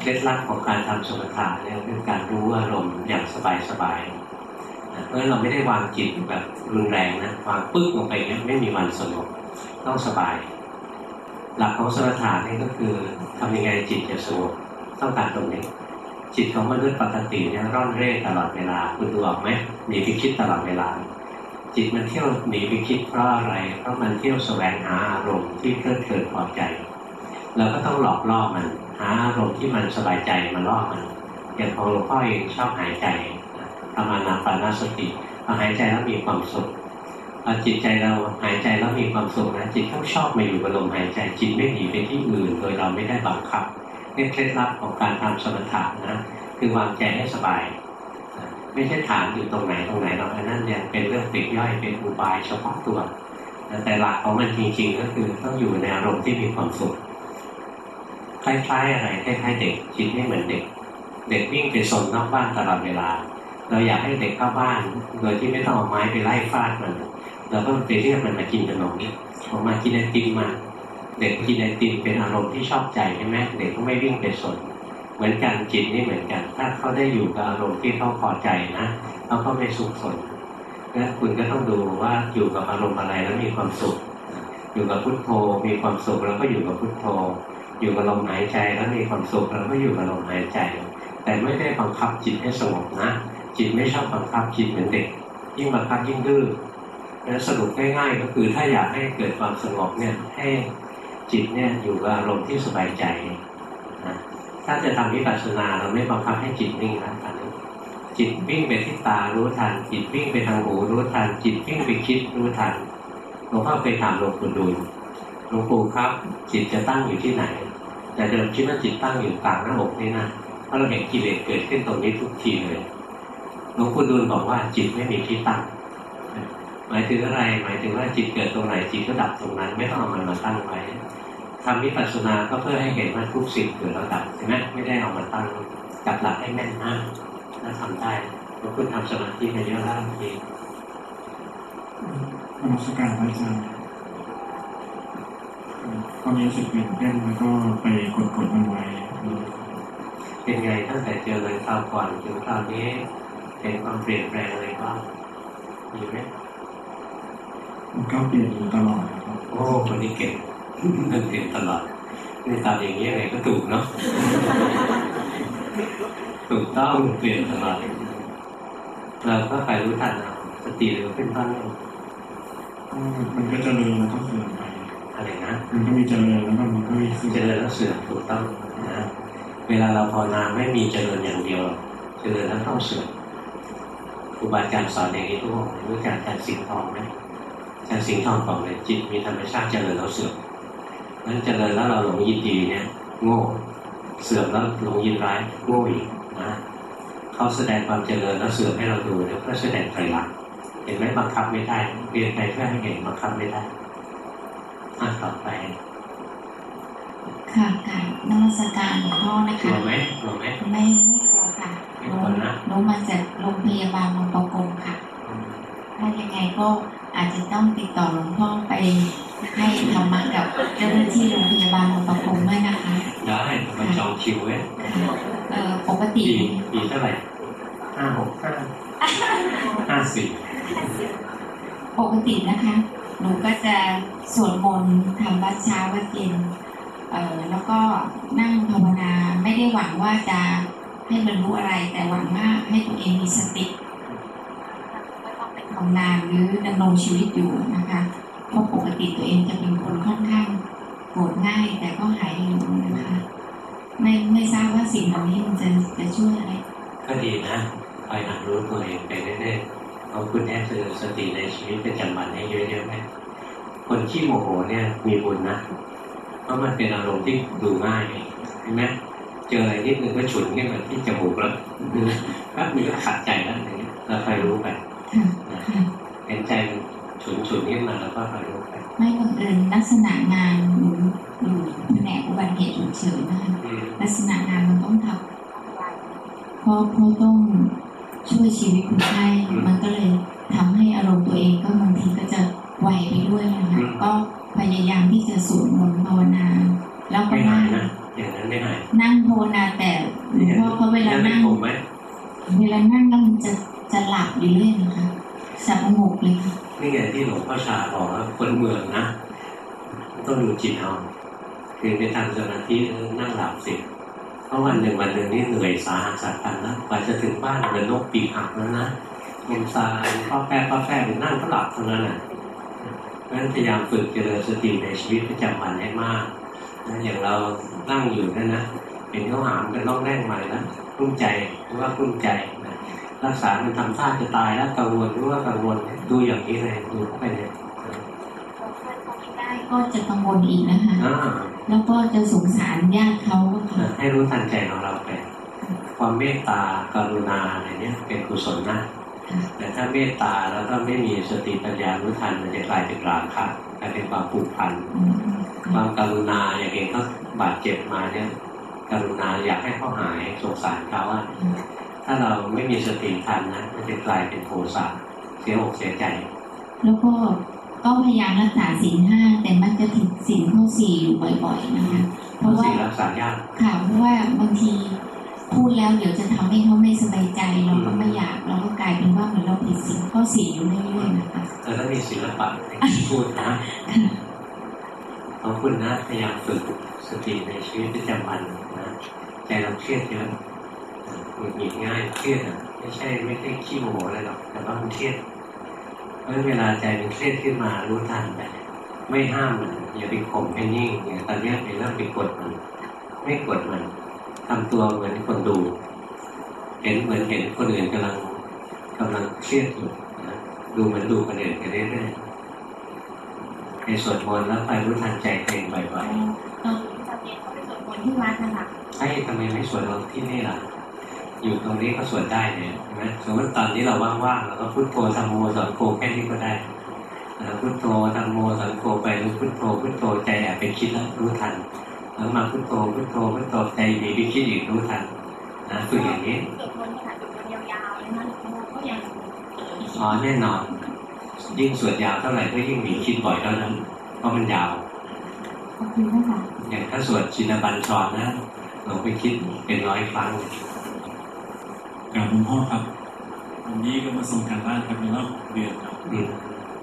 เคล็ดลับของการทำสมถะเนี่ยคือการรู้อารมณ์อย่างสบายๆเพราะเราไม่ได้วางจิตแบบรุนแรงนะวางปึ๊กลงไปเนี่ยไม่มีวันสงบต้องสบาย หลักของสมถะนี่ก็คือทำยังไงจิตจะสงบต้องการตรงนี้ จิตของมนุษย์ปกติเนี่ยร่อนเร่ตลอดเวลาคุณดูออกไหมหนีไปคิดตลอดเวลา จิตมันเที่ยวหนีไปคิดเพราะอะไรเพราะมันเที่ยวแสวงหาอารมณ์ที่เพลิดเพลินพอใจเราก็ต้องหลอกล่อมันหาอารมณ์ที่มันสบายใจมาล่อมันอย่างของหลวงพ่อเองชอบหายใจทำอานาปานาสติพอหายใจแล้วมีความสุขพอจิตใจเราหายใจแล้วมีความสุขนะจิตเขาชอบมาอยู่กับลมหายใจจิตไม่หนีไปที่อื่น โดยเราไม่ได้บังคับ นี่เคล็ดลับของการทำสมถะนะคือวางใจให้สบาย ไม่ใช่ถามอยู่ตรงไหนตรงไหนหรอกอันนั้นเนี่ยเป็นเรื่องปลีกย่อยเป็นอุบายเฉพาะตัวแต่หลักของมันจริงๆ ก็คือต้องอยู่ในอารมณ์ที่มีความสุขคล้ายๆอะไรคล้ายๆเด็กจิตไม่เหมือนเด็ก เด็กวิ่งไปสนนอกบ้านตลอดเวลา เราอยากให้เด็กเข้าบ้าน โดยที่ไม่ต้องเอาไม้ไปไล่ฟาดมันเราก็ไปเรียกมันมากินขนมนี่ออกมากินไอติมมา เด็กกินไอติมเป็นอารมณ์ที่ชอบใจใช่ไหมเด็กก็ไม่วิ่งไปสนเหมือนกันจิตนี่เหมือนกัน ถ้าเขาได้อยู่กับอารมณ์ที่เขาพอใจนะเขาก็ไม่สุขสนและคุณก็ต้องดูว่าอยู่กับอารมณ์อะไรแล้วมีความสุข อยู่กับพุทโธมีความสุขแล้วก็อยู่กับพุทโธ อยู่กับลมหายใจแล้วมีความสุขแล้วก็อยู่กับลมหายใจ แต่ไม่ได้บังคับจิตให้สงบนะ จิตไม่ชอบบังคับจิตเหมือนเด็ก ยิ่งบังคับยิ่งดื้อแล้วสรุปง่ายๆก็คือถ้าอยากให้เกิดความสงบเนี่ยให้ จิตเนี่ยอยู่กับอารมณ์ที่สบายใจนะถ้าจะทำวิปัสสนาเราไม่บังคับให้จิตนิ่งนะตอนนี้จิตวิ่งไปที่ตารู้ทัน จิตวิ่งไปทางหูรู้ทัน จิตวิ่งไปคิดรู้ทันหลวงพ่อเคยถามหลวงปู่ดูลหลวงปู่ครับ จิตจะตั้งอยู่ที่ไหน แต่เดิมคิดว่าจิตตั้งอยู่กลางหน้าอกนี่นะเพราะเราเห็นกิเลสเกิดขึ้นตรงนี้ทุกทีเลยหลวงปู่ดูลบอกว่าจิตไม่มีที่ตั้ง หมายถึงอะไร หมายถึงว่าจิตเกิดตรงไหนจิตก็ดับตรงนั้น ไม่ต้องเอามันมาตั้งไว้ทำวิปัสสนาก็เพื่อให้เห็นว่าทุกสิ่งเกิดแล้วดับใช่ไหมไม่ได้เอามาตั้งจับหลักให้แม่นนะถ้าทำได้ก็คุณทำสมาธิไปเยอะแล้วทีนมัสการพระอาจารย์ตอนนี้รู้สึกตื่นเต้นแล้วก็ไปกดกดมันไว้เป็นไงตั้งแต่เจอเลยคราวก่อนถึงคราวนี้เห็นความเปลี่ยนแปลงอะไรบ้างมีไหม มันก็เปลี่ยนอยู่ตลอดนะครับโอ้คนนี้เก่งมันเปลี่ยนตลอดนี่ตามอย่างนี้ยังไงก็ถูกเนาะถูกต้องเปลี่ยนตลอดเราก็ไปรู้ทันเอาสติเร็วขึ้นบ้างก็มันก็เจริญแล้วก็เสื่อมไปอะไรนะมันก็มีเจริญแล้วก็มันก็มีเสื่อเจมริญแล้วเสื่อมถูกต้องนะเวลาเราภาวนาไม่มีเจริญอย่างเดียวเจริญแล้วต้องเสื่อมครูบาอาจารย์สอนอย่างนี้ทุกคนรู้จักอาจารย์สิงห์ทองไหม อาจารย์สิงห์ทองบอกเลยจิตมีธรรมชาติเจริญแล้วเสื่อมนั้นเจริญแล้วเราหลงยินดีเนี่ยโง่เสื่อมแล้วหลงยินร้ายโง่อีกนะเขาแสดงความเจริญแล้วเสื่อมให้เราดูแล้วก็แสดงไตรลักษณ์เห็นไหมบังคับไม่ได้เรียนไปเพื่อให้เห็นบังคับไม่ได้อะต่อไปค่ะค่ะนมัสการหลวงพ่อนะกลัคะวไหมกลัวไหมไม่ไม่กลัวค่ะไม่หนูกลัวนะหนูมาจากโรงพยาบาลบางประกงค่ะ ถ้ายังไงก็อาจจะต้องติดต่อหลวงพ่อไปให้ธรรมะกับเจ้าหน้าที่โรงพยาบาลบางประกงด้วยนะคะได้มาจองคิวไว้ค่ะเอ่อปกติปีปีเท่าไหร่ห้าหกห้าห้าสี่ปกตินะคะ หนูก็จะสวดมนต์ทำวัดเช้าวัดเย็นเอ่อแล้วก็นั่งภาวนาไม่ได้หวังว่าจะให้บรรลุอะไรแต่หวังว่าให้ตัวเองมีสติก็ ต้องนทำงนหรือดำรงชีวิตอยู่นะคะเพราะปกติตัวเองจะเป็นคนค่อนข้างโกรธง่ายแต่ก็หายเร็วนะคะ ไม่ไม่ทราบว่าสิ่งเหล่านี้มันจะจะช่วยอะไรก็ดีนะคอยหัดรู้ตัวเองไปเรื่อยๆเอาคุณแม่เจริญสติในชีวิตประจำวันให้เยอะๆไหมคนที่โมโหเนี่ยมีบุญนะเพราะมันเป็นอารมณ์ที่ดูง่ายเห็นไหมเจออะไรนิดนึงก็ฉุนขึ้นมาที่จมูกแล้วแป๊บนึงก็ขัดใจแล้วอย่างเงี้ยเราคอยรู้ไป ค่ะนะค่ะเห็นใจมันฉุนฉุนๆขึ้นมาแล้วก็คอยรู้ไปไม่บังเอิญลักษณะงานหนูอยู่แผนกอุบัติเหตุฉุกเฉินนะคะอืมลักษณะงานมันต้องทำเพราะเพราะต้องช่วยชีวิตคนไข้มันก็เลยทำให้อารมณ์ตัวเองก็บางทีก็จะไวไปด้วยนะคะก็พยายามที่จะสวดมนต์ภาวนาแล้วก็ไม่หานั่ยงนะอย่างนั้นไม่หายนั่งภาวนาแต่หลวงพ่อเขาเวลาไม่นั่งผมไหมเวลานั่งแล้วมันจะ จะหลับอยู่เรื่อยนะคะสับเลยค่ะนี่ไงที่หลวงพ่อชาบอกว่าคนเมืองนะต้องดูจิตเอาคือไปทำสมาธินั่งหลับสิเพราะวันหนึ่งวันหนึ่งนี่เหนื่อยสาหัสสากันนะกว่าจะถึงบ้านเหมือนนกปีกหักแล้วนะลมซายข้อแฝงข้อแฝงนั่งก็หลับเท่านั้นแหละนั้นพยายามฝึกเจริญสติในชีวิตประจำวันให้มากนะอย่างเรานั่งอยู่นั่นนะเห็นเขาหามกันต้องแน่งใหม่นะรุ่มใจหรือว่ารุ่มใจ รักษามันทำท่าจะตายแล้วกังวลหรือว่ากังวลดูอย่างนี้เลยดูเข้าไปเลยได้ก็จะกังวลอีกนะคะอ่าแล้วก็จะสงสารญาติเขาค่ะให้รู้ทันใจของเราไปความเมตตากรุณาอะไรเนี้ยเป็นกุศลนะแต่ถ้าเมตตาแล้วก็ไม่มีสติปัญญารู้ทันมันจะกลายเป็นราคะกลายเป็นความผูกพันอืมความกรุณาอย่างเองเขาบาดเจ็บมาเนี่ยกรุณาอยากให้เขาหายสงสารเขาอะ ถ้าเราไม่มีสติทันนะมันจะกลายเป็นโทสะเสียอกเสียใจ แล้วก็ก็พยายามรักษาศีลห้าแต่มันจะผิดศีลข้อสี่อยู่บ่อย ๆ นะคะ เพเพราะราะว่าสิ่งรักษายากค่ะเพราะว่าบางทีพูดแล้วเดี๋ยวจะทำให้เขาไม่สบายใจเราก็ไม่อยากเราก็กลายเป็นว่าเหมือนเราผิดศีลข้อสี่อยู่เรื่อยๆนะคะแต่ถ้ามีศิลปะในการพูดนะขอบคุณนะพยายามฝึกสติในชีวิตประจำวันนะใจเราเครียดเยอะหงุ ดหงิดง่ายเครียดอะไม่ใช่ไม่ใช่ขี้โมโหอะไรหรอกแต่ว่ามันเครียดเพราะฉะนั้นเวลาใจมันเครียดขึ้นมารู้ทันไปไม่ห้ามมันอย่าไปข่มให้นิ่งอย่างตอนเนี้ยไปเริ่มไปกดมันไม่กดมันทำตัวเหมือนคนดู เห็นเหมือนเห็นคนอื่นกำลังกำลังเครียดอยู่นะดูเหมือนดูคนอื่นไปเรื่อยๆในสวดมนต์แล้วไปรู้ทันใจตัวเองบ่อยตอนตอนเย็นเขาไปสวดมนต์ที่วัดนะคะๆใช่ทำไมไม่สวดเราที่นี่ล่ะ อยู่ตรงนี้ก็สวดได้เนี่ยใช่ไหมสมมติตอนนี้เราว่างๆเราก็พุทโธธรรมโมสังโฆแค่นี้ก็ได้แล้วพุทโธธรรมโมสังโฆไปหรือพุทโธพุทโธใจแอบไปคิดแล้วรู้ทันแล้วมาพุทโธพุทโธพุทโธใจหนีไปคิดอีกรู้ทันนะฝึกอย่างนี้สวดมนต์ขนาดสวดมนต์ยาวๆเลยนะหลวงพ่อก็ยังเอออ๋อแน่นอน ยิ่งสวดยาวเท่าไหร่ก็ยิ่งหนีคิดบ่อยเท่านั้นเพราะมันยาวขอบคุณนะคะอย่างถ้าสวดชินบัญชรนะลงไปคิดเป็นร้อยครั้ง กราบหลวงพ่อครับวันนี้ก็มาส่งการบ้านครับในรอบเดือนครับ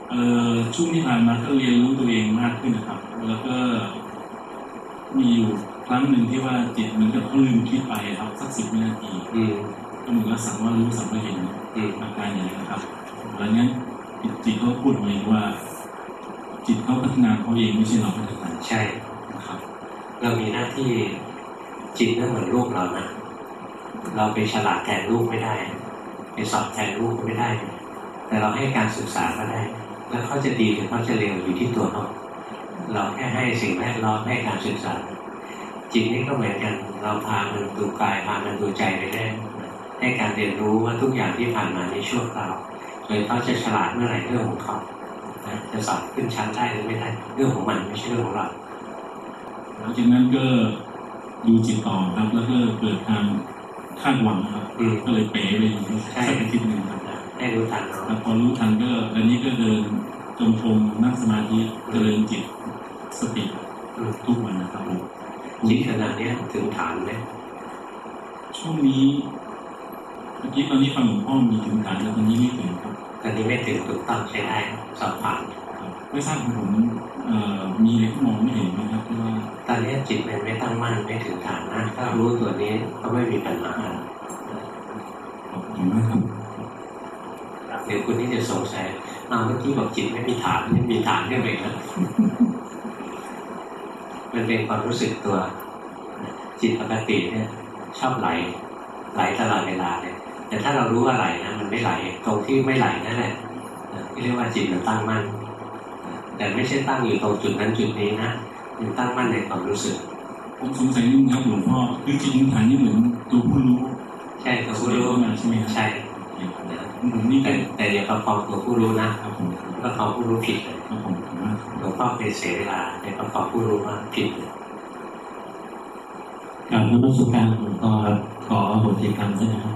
เอ่อช่วงที่ผ่านมาก็เรียนรู้ตัวเองมากขึ้นนะครับ แล้วก็มีอยู่ครั้งหนึ่งที่ว่าจิตเหมือนกับเขาลืมคิดไปครับสักสิบวินาทีอืก็เหมือนกับสังว่ารู้สังว่าเห็นอืมอาการอย่างนี้นะครับหลังนั้นจิตจิตเขาพูดมาเองว่า จิตเขาพัฒนาเขาเองไม่ใช่เราพัฒนาใช่นะครับเรามีหน้าที่จิตนั่นเหมือนลูกเรานะ เราไปฉลาดแทนลูกไม่ได้ไปสอบแทนลูกก็ไม่ได้ แต่เราให้การศึกษาก็ได้ แล้วเขาจะดีหรือเขาจะเลวอยู่ที่ตัวเขาเราแค่ให้สิ่งแวดล้อมให้การศึกษา จิตนี่ก็เหมือนกัน เราพามันดูกายพามันดูใจไปได้ให้การเรียนรู้ว่าทุกอย่างที่ผ่านมาในช่วคราวโดยเขาจะฉลาดเมื่อไหร่เรื่องของเขาจะสอบขึ้นชั้นได้หรือไม่ได้เรื่องของมันไม่ใช่เรื่องของเราหลังจากนั้นก็ดูจิตต่อครับแล้วก็เกิดการ คาดหวังครับอืม ก็เลยเป๋ไปอยู่สักอาทิตย์หนึ่งครับให้รู้ทันเนาะแล้วพอรู้ทันก็อันนี้ก็เดินจงกรมนั่งสมาธิเจริญจิตสติอืมทุกวันนะครับผมจิตขนาดเนี้ยถึงฐานไหมช่วงนี้เมื่อกี้ตอนนี้ฟังหลวงพ่อมีถึงฐานแล้วตอนนี้ไม่ถึงครับ ตอนนี้ไม่ถึงถูกต้องใช้ได้สอบผ่านครับไม่ทราบของผมเอ่อมีอะไรที่มองไม่เห็นไหมครับที่ว่า ตอนนี้จิตมันไม่ตั้งมั่นไม่ถึงฐานนะถ้ารู้ตัวนี้ก็ไม่มีปัญหาขอบคุณมากครับเดี๋ยวคุณนี่จะสงสัยอ้าวเมื่อกี้บอกจิตไม่มีฐานไม่มีฐานเนี่ยเองนะมันเป็นความรู้สึกตัว จิตปกติเนี่ย ชอบไหล ไหลตลอดเวลาเลยแต่ถ้าเรารู้ว่าไหลนะมันไม่ไหล ตรงที่ไม่ไหลนั่นแหละนะที่เรียกว่าจิตมันตั้งมั่นนะแต่ไม่ใช่ตั้งอยู่ตรงจุดนั้นจุดนี้นะ มันตั้งมั่นในความรู้สึก ผมสงสัยนิดนึงครับหลวงพ่อคือจิตฐานนี่เหมือนตัวผู้รู้ ใช่ตัวรู้ผู้รู้มาใช่ไหมครับใช่นะนะผมนี่แต่เป็นแต่อย่าประคองตัวผู้รู้นะครับผมประคองผู้รู้ผิดเลยครับผมผมว่าหลวงพ่อเคยเสียเวลาในประคองผู้รู้มากผิดเลยการนมัสการหลวงพ่อครับขออโหสิกรรมด้วยนะครับ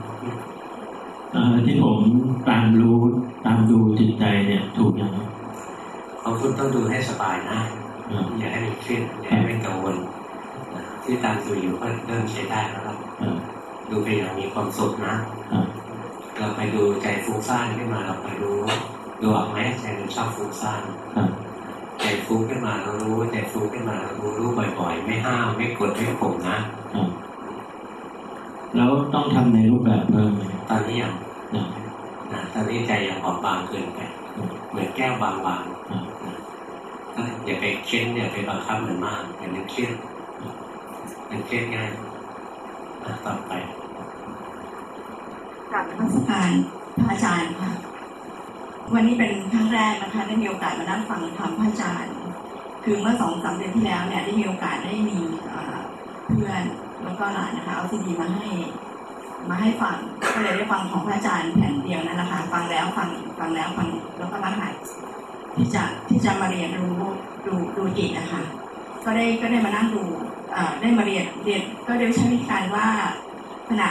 เอ่อที่ผมตามรู้ตามดูจิตใจเนี่ยถูกยังไงของคุณต้องดูให้สบายนะ อ่าอย่าให้มันเครียดอย่าให้มันกังวลนะที่ตามดูอยู่ก็เริ่มใช้ได้แล้วครับอ่าดูไปอย่างมีความสุขนะอ่าเราไปดูใจฟุ้งซ่านขึ้นมาเราไปรู้ดูออกไหมใจมันชอบฟุ้งซ่านอ่าใจฟุ้งขึ้นมาเรารู้ใจฟุ้งขึ้นมาเรารู้รู้บ่อยๆ ไม่ห้ามไม่กดไม่ข่มนะอ่าแล้วต้องทำในรูปแบบเพิ่มไหมตอนนี้ยังอ่านะตอนนี้ใจยังบอบบางเกินไปเหมือนแก้วบางอ่าๆนะก็ อย่าไปเค้นอย่าไปบังคับมันมากอย่ามันเครียดมันเครียดง่ายต่อไปกลับนมัสการพระอาจารย์ค่ะ วันนี้เป็นครั้งแรกนะคะได้มีโอกาสมานั่งฟังธรรมพระอาจารย์ คือเมื่อสองสามเดือนที่แล้วเนี่ยได้มีโอกาสได้มีเพื่อนแล้วก็หลานนะคะเอาซีดีมาให้มาให้ฟังก็เลยได้ฟังของพระอาจารย์แผ่นเดียวนั่นแหละค่ะฟังแล้วฟังฟังแล้วฟังแล้วก็มาหาย ที่จะที่จะมาเรียนรู้ดูดูจิตนะคะก็ได้ก็ได้มานั่งดูเอ่อได้มาเรียนเรียนก็ได้ใช้วิธีการว่าขณะ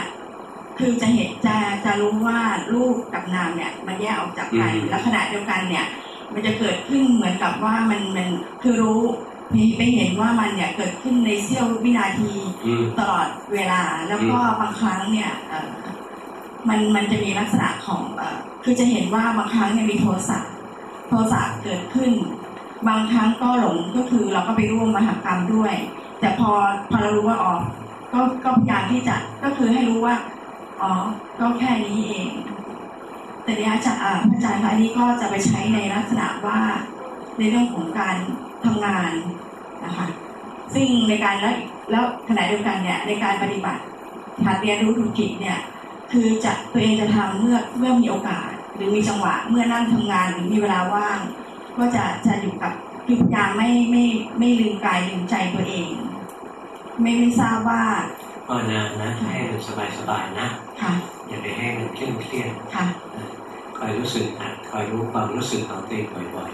คือจะเห็นจะจะรู้ว่ารูปกับนามเนี่ยมันแยกออกจากกันอืมแล้วขณะเดียวกันเนี่ย มันจะเกิดขึ้นเหมือนกับว่ามันมันคือรู้ไปเห็นว่ามันเนี่ยเกิดขึ้นในเสี้ยววินาทีอืมตลอดเวลา แล้วก็บางครั้งเนี่ยเอ่อมันมันจะมีลักษณะของเอ่อคือจะเห็นว่าบางครั้งเนี่ยมีโทสะ โทสะเกิดขึ้น บางครั้งก็หลงก็คือเราก็ไปร่วมมหากรรมด้วย แต่พอพอเรารู้ว่าอ๋อก็ก็พยายามที่จะก็คือให้รู้ว่าอ๋อก็แค่นี้เอง แต่เนี้ยจะอ่าพระอาจารย์คะอันนี้ก็จะไปใช้ในลักษณะว่าในเรื่องของการทำงานนะคะซึ่งในการแล้วแล้วขณะเดียวกันเนี่ยในการปฏิบัติหัดเรียนรู้ถูกจิตเนี่ย คือจะตัวเองจะทำเมื่อเมื่อมีโอกาส หรือมีจังหวะเมื่อนั่งทำงานหรือมีเวลาว่าง ก็จะจะอยู่กับคือพยายามไม่ไม่ไม่ลืมกายลืมใจตัวเอง ไม่ไม่ทราบว่าภาวนานะให้มันสบายๆนะค่ะอย่าไปให้มันเคร่งเครียดค่ะคอยรู้สึกหัดคอยรู้ความรู้สึกของตัวเองบ่อย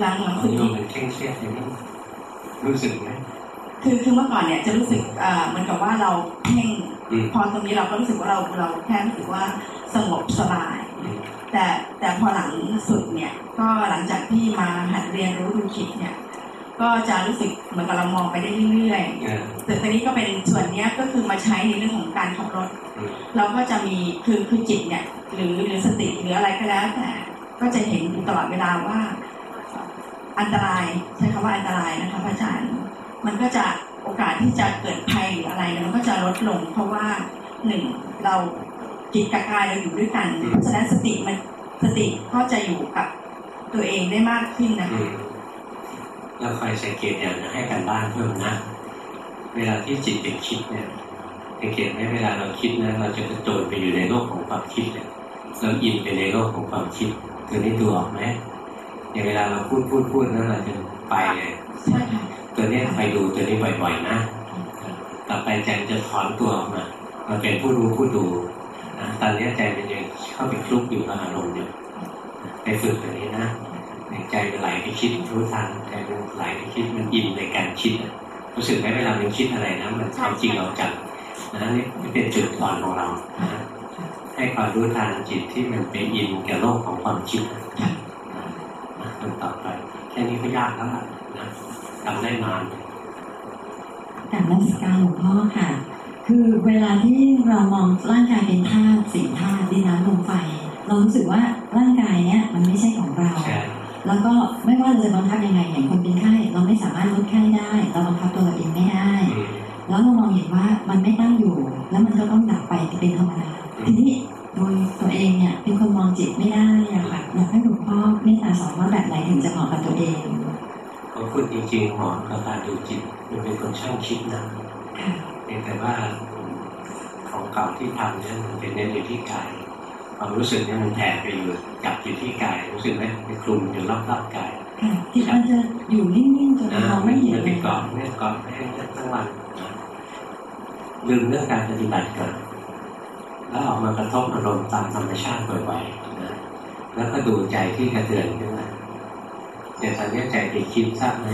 หลังหลังๆฝึกนี่นี้มันเคร่งเครียดอย่างนี้รู้สึกไหมคือคือเมื่อก่อนเนี่ยจะรู้สึกเอ่อเหมือนกับว่าเราเพ่งอืมพอตรงนี้เราก็รู้สึกว่าเราเราแค่รู้สึกว่าสงบสบายอืม แต่แต่พอหลังสุดเนี่ยก็หลังจากที่มาหัดเรียนรู้ดูจิตเนี่ยก็จะรู้สึกเหมือนกับเรามองไปได้เรื่อยเออๆแต่ตอนนี้ก็เป็นส่วนเนี้ยก็คือมาใช้ในเรื่องของการขับรถอืมเราก็จะมีคือคือจิตเนี่ยหรือหรือสติหรืออะไรก็แล้วแต่ก็จะเห็นอยู่ตลอดเวลาว่า อันตรายใช้คำว่าอันตรายนะคะพระอาจารย์ มันก็จะโอกาสที่จะเกิดภัยหรืออะไรเนี่ยมันก็จะลดลง เพราะว่าหนึ่งเรา จิตกับกายเราอยู่ด้วยกันเพราะฉะนั้นสติมันสติก็จะอยู่กับตัวเองได้มากขึ้นนะอืคะมเราคอยสังเกตอย่างนะให้กันบ้านเพิ่มนะ เวลาที่จิตเป็นคิดเนี่ยสังเกตไหมเวลาเราคิดนะเราจะกระโจนไปอยู่ในโลกของความคิดเนี่ยเราอินไปในโลกของความคิดตัวนี้ดูออกไหมอย่างเวลาเราพูดพูดพูดแล้วเราจะไปเลยใช่ค่ะตัวเนี้ยไปดูตัวนี้บ่อยๆนะ ต่อไปใจมันจะถอนตัวออกมามาเป็นผู้รู้ผู้ดูนะ ตอนเนี้ยใจมันยังเข้าไปคลุกอยู่กับอารมณ์อยู่ไปฝึกตัวนี้นะใจมันไหลไปคิดรู้ทันใจมันไหลไปคิดมันอินในการคิดอะรู้สึกไหมเวลามันคิดอะไรนะมันความจริงเราจังนะนี่เป็นจุดอ่อนของเรานะให้ความรู้ทันจิตที่มันไปอินกับโลกของความคิดนะนะทำต่อไปแค่นี้ก็ยากแล้วล่ะนะทำได้นานกรารนักสการหลวงพ่อค่ะ คือเวลาที่เรามองร่างกายเป็นธาตุสี่ธาตุดินน้ำลมไฟ เรารู้สึกว่าร่างกายเนี้ยมันไม่ใช่ของเราใช่แล้วก็ไม่ว่าเราจะบังคับยังไงอย่างคนเป็นไข้เราไม่สามารถลดไข้ได้ เราบังคับตัวเราเองไม่ได้อืมแล้วเรามองเห็นว่ามันไม่ตั้งอยู่ แล้วมันก็ต้องดับไปเป็นธรรมดาทีนี้โดยตัวเองเนี่ยเป็นคนมองจิตไม่ได้อะค่ะอยากให้หลวงพ่อเมตตาสอนว่าแบบไหนถึงจะเหมาะกับตัวเองพอพูดจริงๆหมอกับการดูจิตมันเป็นคนช่างคิดนะค่ะ เพียงแต่ว่าคของเก่าที่ทำเนี่ยมันเป็นเน้นอยู่ที่กายความรู้สึกเนี่ยมันแผ่ไปอยู่จับอยู่ที่กายรู้สึกไหมไปคลุมอยู่รอบๆกายค่ะจิตมันจะอยู่นิ่งๆจนมองไม่เห็นมันเลไปยเกาะเนี่ยเกาะให้ทั้งวันนะลืมเรื่องการปฏิบัติก่อนแล้วออกมากระทบอารมณ์ตามธรรมชาติบ่อยๆนะแล้วก็ดูใจที่กระเทือนขึ้นมาอย่างตอนนี้ใจไปคิดทราบไหม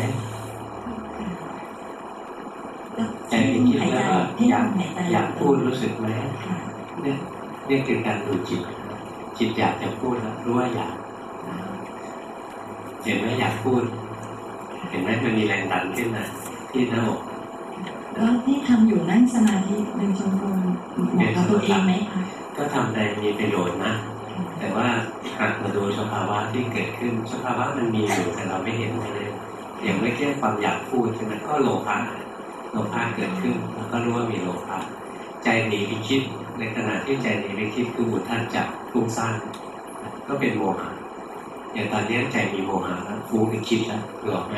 ใจไปคิดหายแล้ใจวก็ที่อยากหายใจอยากพูดรู้สึกไหมค่ะเนี่ยนี่คือการดูจิต จิตอยากจะพูดแล้วรู้ว่าอยากเห็นไหมอยากพูด เห็นไหมมันมีแรงดันขึ้นมาที่หน้าอกแล้วที่ทำอยู่นั่งสมาธิเดินจงกรมเหมาะกับตัวเองไหมคะก็ทำได้มีประโยชน์นะแต่ว่าหักมาดูสภาวะที่เกิดขึ้นสภาวะมันมีอยู่แต่เราไม่เห็นเลยอย่างไม่แค่ความอยากพูดใช่ไหมก็โลภะ โลภะเกิดขึ้นแล้วก็รู้ว่ามีโลภะใจหนีไปคิด ในขณะที่ใจหนีไปคิดคือบุท่านจับฟุ้งซ่านก็เป็นโมหะอย่างตอนนี้ใจมีโมหะแล้วฟุ้งไปคิดแล้วหลอกไหม